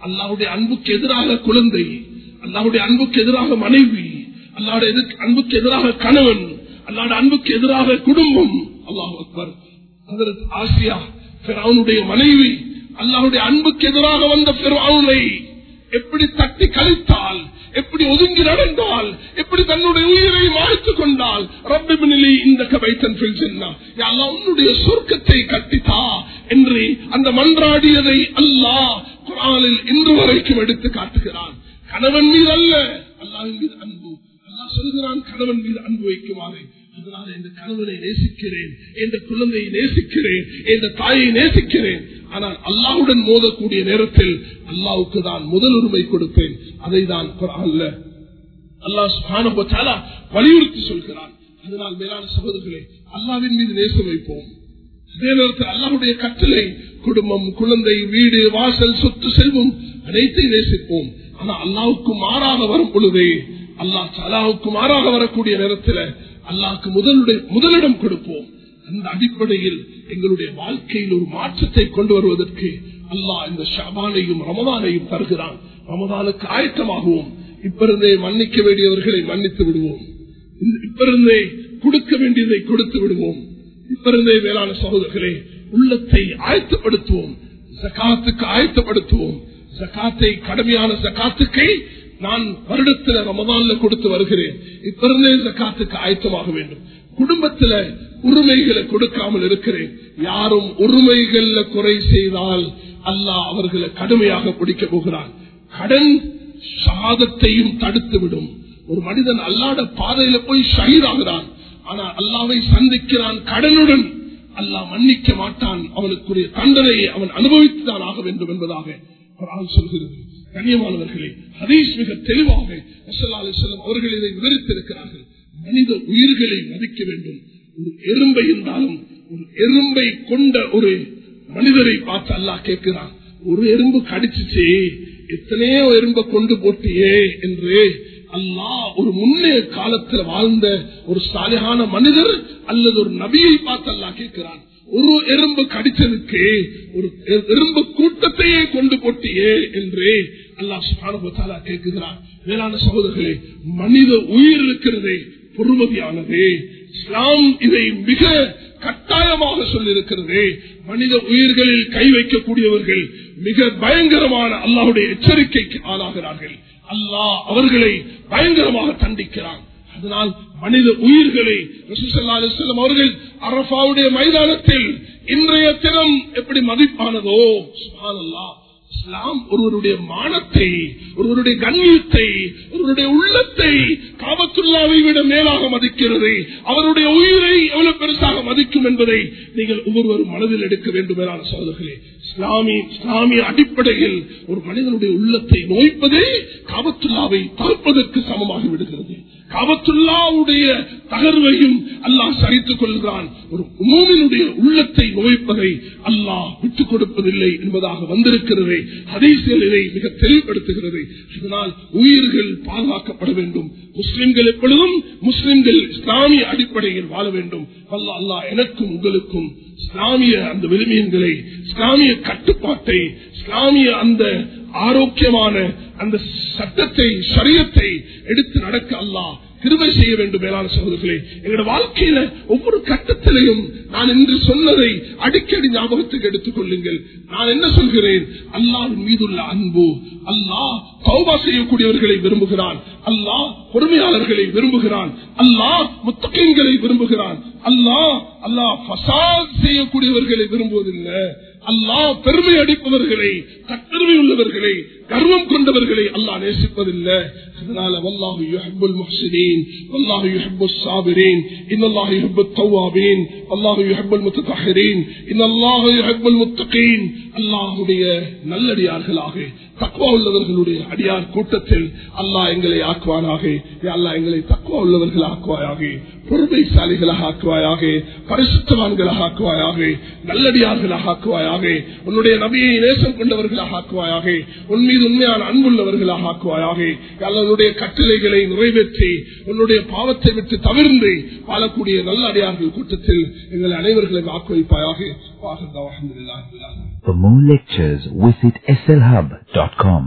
அல்லாவுடைய அன்புக்கு எதிராக குழந்தை அல்லாவுடைய அன்புக்கு எதிராக மனைவி அல்லாவுடைய அன்புக்கு எதிராக கணவன் அல்லாட அன்புக்கு எதிராக குடும்பம். அல்லாஹ் அக்பர். அதற்கு ஆசியா பிறவுனுடைய மனைவி அல்லாவுடைய அன்புக்கு எதிராக வந்த பிறவுனை எப்படி தட்டி கழித்தால் எப்படி ஒதுங்கி நடந்தால் எப்படி தன்னுடைய உயிரை மாய்த்துக் கொண்டால் ரப்பிபினிலே இந்த கவைத்தன் உன்னுடைய சொர்க்கத்தை கட்டித்தா என்று அந்த மன்றாடியதை அல்லாஹ் குரானில் இன்று வரைக்கும் எடுத்து காட்டுகிறான். கணவன் மீது அல்ல அல்லாவின் மீது அன்பு. அல்லாஹ் சொல்கிறான் கணவன் மீது அன்பு வைக்குமாறு. அதனால இந்த கணவனை நேசிக்கிறேன் என்ற குழந்தையை நேசிக்கிறேன் என்ற தாயை நேசிக்கிறேன். ஆனால் அல்லாவுடன் மோதக்கூடிய நேரத்தில் அல்லாவுக்கு தான் முதல் உரிமை கொடுப்பேன். அதை தான் அல்ல அல்லாஹ் வலியுறுத்தி சொல்கிறான். அதனால் மேலான சகோதரர்களே அல்லாவின் மீது நேசம் வைப்போம். அதே நேரத்தில் அல்லாவுடைய கட்டளை குடும்பம் குழந்தை வீடு வாசல் சொத்து செல்வம் அனைத்தையும் நேசிப்போம். ஆனா அல்லாவுக்கு மாறாக வரும் பொழுதே அல்லாஹ் சலாவுக்கு மாறாக வரக்கூடிய நேரத்தில் அல்லாக்கு முதலுடைய முதலிடம் கொடுப்போம். அந்த அடிப்படையில் எங்களுடைய வாழ்க்கையில் ஒரு மாற்றத்தை கொண்டு வருவதற்கு அல்லாஹ் இந்த ஷபானையும் ரமதானையும் தருகிறான். ரமதானுக்கு ஆயத்தமாகவும். இப்பருந்தே மன்னிக்க வேண்டியவர்களை மன்னித்து விடுவோம். இப்ப இருந்தே கொடுக்க வேண்டியதை கொடுத்து விடுவோம். இப்ப இருந்தே வேளாண் சகோதரர்களே உள்ளத்தை ஆயத்தப்படுத்துவோம். ஜக்காத்துக்கு ஆயத்தப்படுத்துவோம். ஜக்காத்தை கடமையான ஜக்காத்துக்கை நான் வருடத்துல ரமதான்ல கொடுத்து வருகிறேன். இப்பிறந்த காத்துக்கு ஜக்காத்துக்கு ஆயத்தமாக வேண்டும். குடும்பத்துல உரிமைகளை கொடுக்காமல் இருக்கிறேன். யாரும் உரிமைகள்ல குறை செய்தால் அல்லாஹ் அவர்களை கடுமையாக பிடிக்க போகிறான். கடன் சாதத்தையும் தடுத்து விடும் ஒரு மனிதன் அல்லாட பாதையில போய் ஷஹீதாகிறான். ஆனா அல்லாவை சந்திக்கிறான் கடனுடன். அல்லாஹ் மன்னிக்க மாட்டான். அவனுக்குரிய தண்டனையை அவன் அனுபவித்துதான் ஆக வேண்டும் என்பதாக சொல்கிறது. கண்ணியமானவர்களே ஹதீஸ் மிக தெளிவாக அவர்கள் இதை விவரித்திருக்கிறார்கள். மனித உயிர்களை மதிக்க வேண்டும். ஒரு எறும்பை இருந்தாலும் ஒரு எறும்பை கொண்ட ஒரு மனிதரை பார்த்து அல்லாஹ் கேட்கிறான் ஒரு எறும்பு கடிச்சிச்சே எத்தனையோ எறும்பை கொண்டு போட்டியே என்று. அல்லாஹ் ஒரு முன்னே காலத்தில் வாழ்ந்த ஒரு சாலையான மனிதர் அல்லது ஒரு நபியை பார்த்து அல்லாஹ் கேட்கிறான் ஒரு எறும்பு கடிச்சதுக்கு ஒரு எறும்பு கூட்டத்தையே கொண்டு போட்டியே என்று அல்லாஹ் சுபானுபத்தாலா கேட்குகிறார் வேளாண் சகோதரர்களே மனித உயிர் இருக்கிறதே பொறுமதியானது. இஸ்லாம் இதை மிக கட்டாயமாக சொல்லியிருக்கிறது. மனித உயிர்களில் கை வைக்கக்கூடியவர்கள் மிக பயங்கரமான அல்லாஹுடைய எச்சரிக்கைக்கு ஆளாகிறார்கள். அல்லாஹ் அவர்களை பயங்கரமாக தண்டிக்கிறான். அதனால் மனித உயிர்களை அவர்கள் அரபாவுடைய மைதானத்தில் இன்றைய தினம் எப்படி மதிப்பானதோ? சுப்ஹானல்லாஹ் இஸ்லாம் ஒருவருடைய மானத்தை ஒருவருடைய கண்ணியத்தை ஒருவருடைய உள்ளத்தை காபத்துல்லாவை விட மேலாக மதிக்கிறது. அவருடைய உயிரை எவ்வளவு பெருசாக மதிக்கும் என்பதை நீங்கள் ஒவ்வொருவரும் மனதில் எடுக்க வேண்டும் மேலான சோதர்களே இஸ்லாமி இஸ்லாமிய அடிப்படையில் ஒரு மனிதனுடைய உள்ளத்தை நோய்ப்பதே காபத்துல்லாவை தடுப்பதற்கு சமமாகி விடுகிறது. காபத்துல்லாவுடைய தகர்வையும் அல்லாஹ் சரித்துக் கொள்கிறான். ஒரு மூமினுடைய உள்ளத்தை நோய்ப்பதை அல்லாஹ் விட்டுக் கொடுப்பதில்லை என்பதாக வந்திருக்கிறது. அதை இதை மிக தெளிவுபடுத்துகிறது. இதனால் உயிர்கள் பாதுகாக்கப்பட வேண்டும். முஸ்லிம்கள் எப்பொழுதும் முஸ்லிம்கள் இஸ்லாமிய அடிப்படையில் வாழ வேண்டும். அல்லா எனக்கும் உங்களுக்கும் இஸ்லாமிய அந்த விரும்பியங்களை இஸ்லாமிய கட்டுப்பாட்டை இஸ்லாமிய அந்த ஆரோக்கியமான அந்த சட்டத்தை சரியத்தை எடுத்து நடக்க அல்லாஹ் கிருபை செய்ய வேண்டும் மேலான சகோதரர்களே. எங்களோட வாழ்க்கையில ஒவ்வொரு கட்டத்திலையும் நான் இன்று சொன்னதை அடிக்கடி ஞாபகத்துக்கு எடுத்துக் கொள்ளுங்கள். நான் என்ன சொல்கிறேன்? அல்லாவின் மீதுள்ள அன்பு. அல்லாஹ் கௌபா செய்யக்கூடியவர்களை விரும்புகிறான். அல்லாஹ் பொறுமையாளர்களை விரும்புகிறான். அல்லாஹ் முத்தகங்களை விரும்புகிறான். அல்லாஹ் அல்லாஹ் பசாத் செய்யக்கூடியவர்களை விரும்புவதில்லை. அல்லாஹ் பெருமை அடிப்பவர்களை தற்பெருமை உள்ளவர்களை கர்வம் கொண்டவர்களை அல்லாஹ் நேசிப்பதில்லை. அதனால வல்லாஹு யுஹிப்புல் முஹ்சினீன் வல்லாஹு யுஹிப்புஸ் சாபிரீன் இன்னல்லாஹு யுஹிப்புத் தவ்வாபீன் வல்லாஹு யுஹிப்புல் முத்தஹிரீன் இன்னல்லாஹு யுஹிப்புல் முத்தகீன். அல்லாஹ்வுடைய நல்லடியார்களாக தக்வா உள்ளவர்களுடைய அடியார் கூட்டத்தில் அல்லாஹ் எங்களை ஆக்குவானாக. யா அல்லாஹ் எங்களை தக்வா உள்ளவர்கள் ஆக்குவாயாக. பொறுமைசாலிகளாக ஆக்குவாயாக பரிசுத்தவான்களாக ஆக்குவாயாக நல்லடியார்களாக ஆக்குவாயாக உன்னுடைய நபியை நேசம் கொண்டவர்களாக ஆக்குவாயாக உன் மீது உண்மையான அன்புள்ளவர்களாக ஆக்குவாயாக அல்லதுடைய கட்டளைகளை நிறைவேற்றி உன்னுடைய பாவத்தை விட்டு தவிர்ந்து வாழக்கூடிய நல்ல அடியார்கள் கூட்டத்தில் எங்கள் அனைவர்களையும் ஆக்கு வைப்பாயாக வாகந்த For more lectures, visit slhub.com.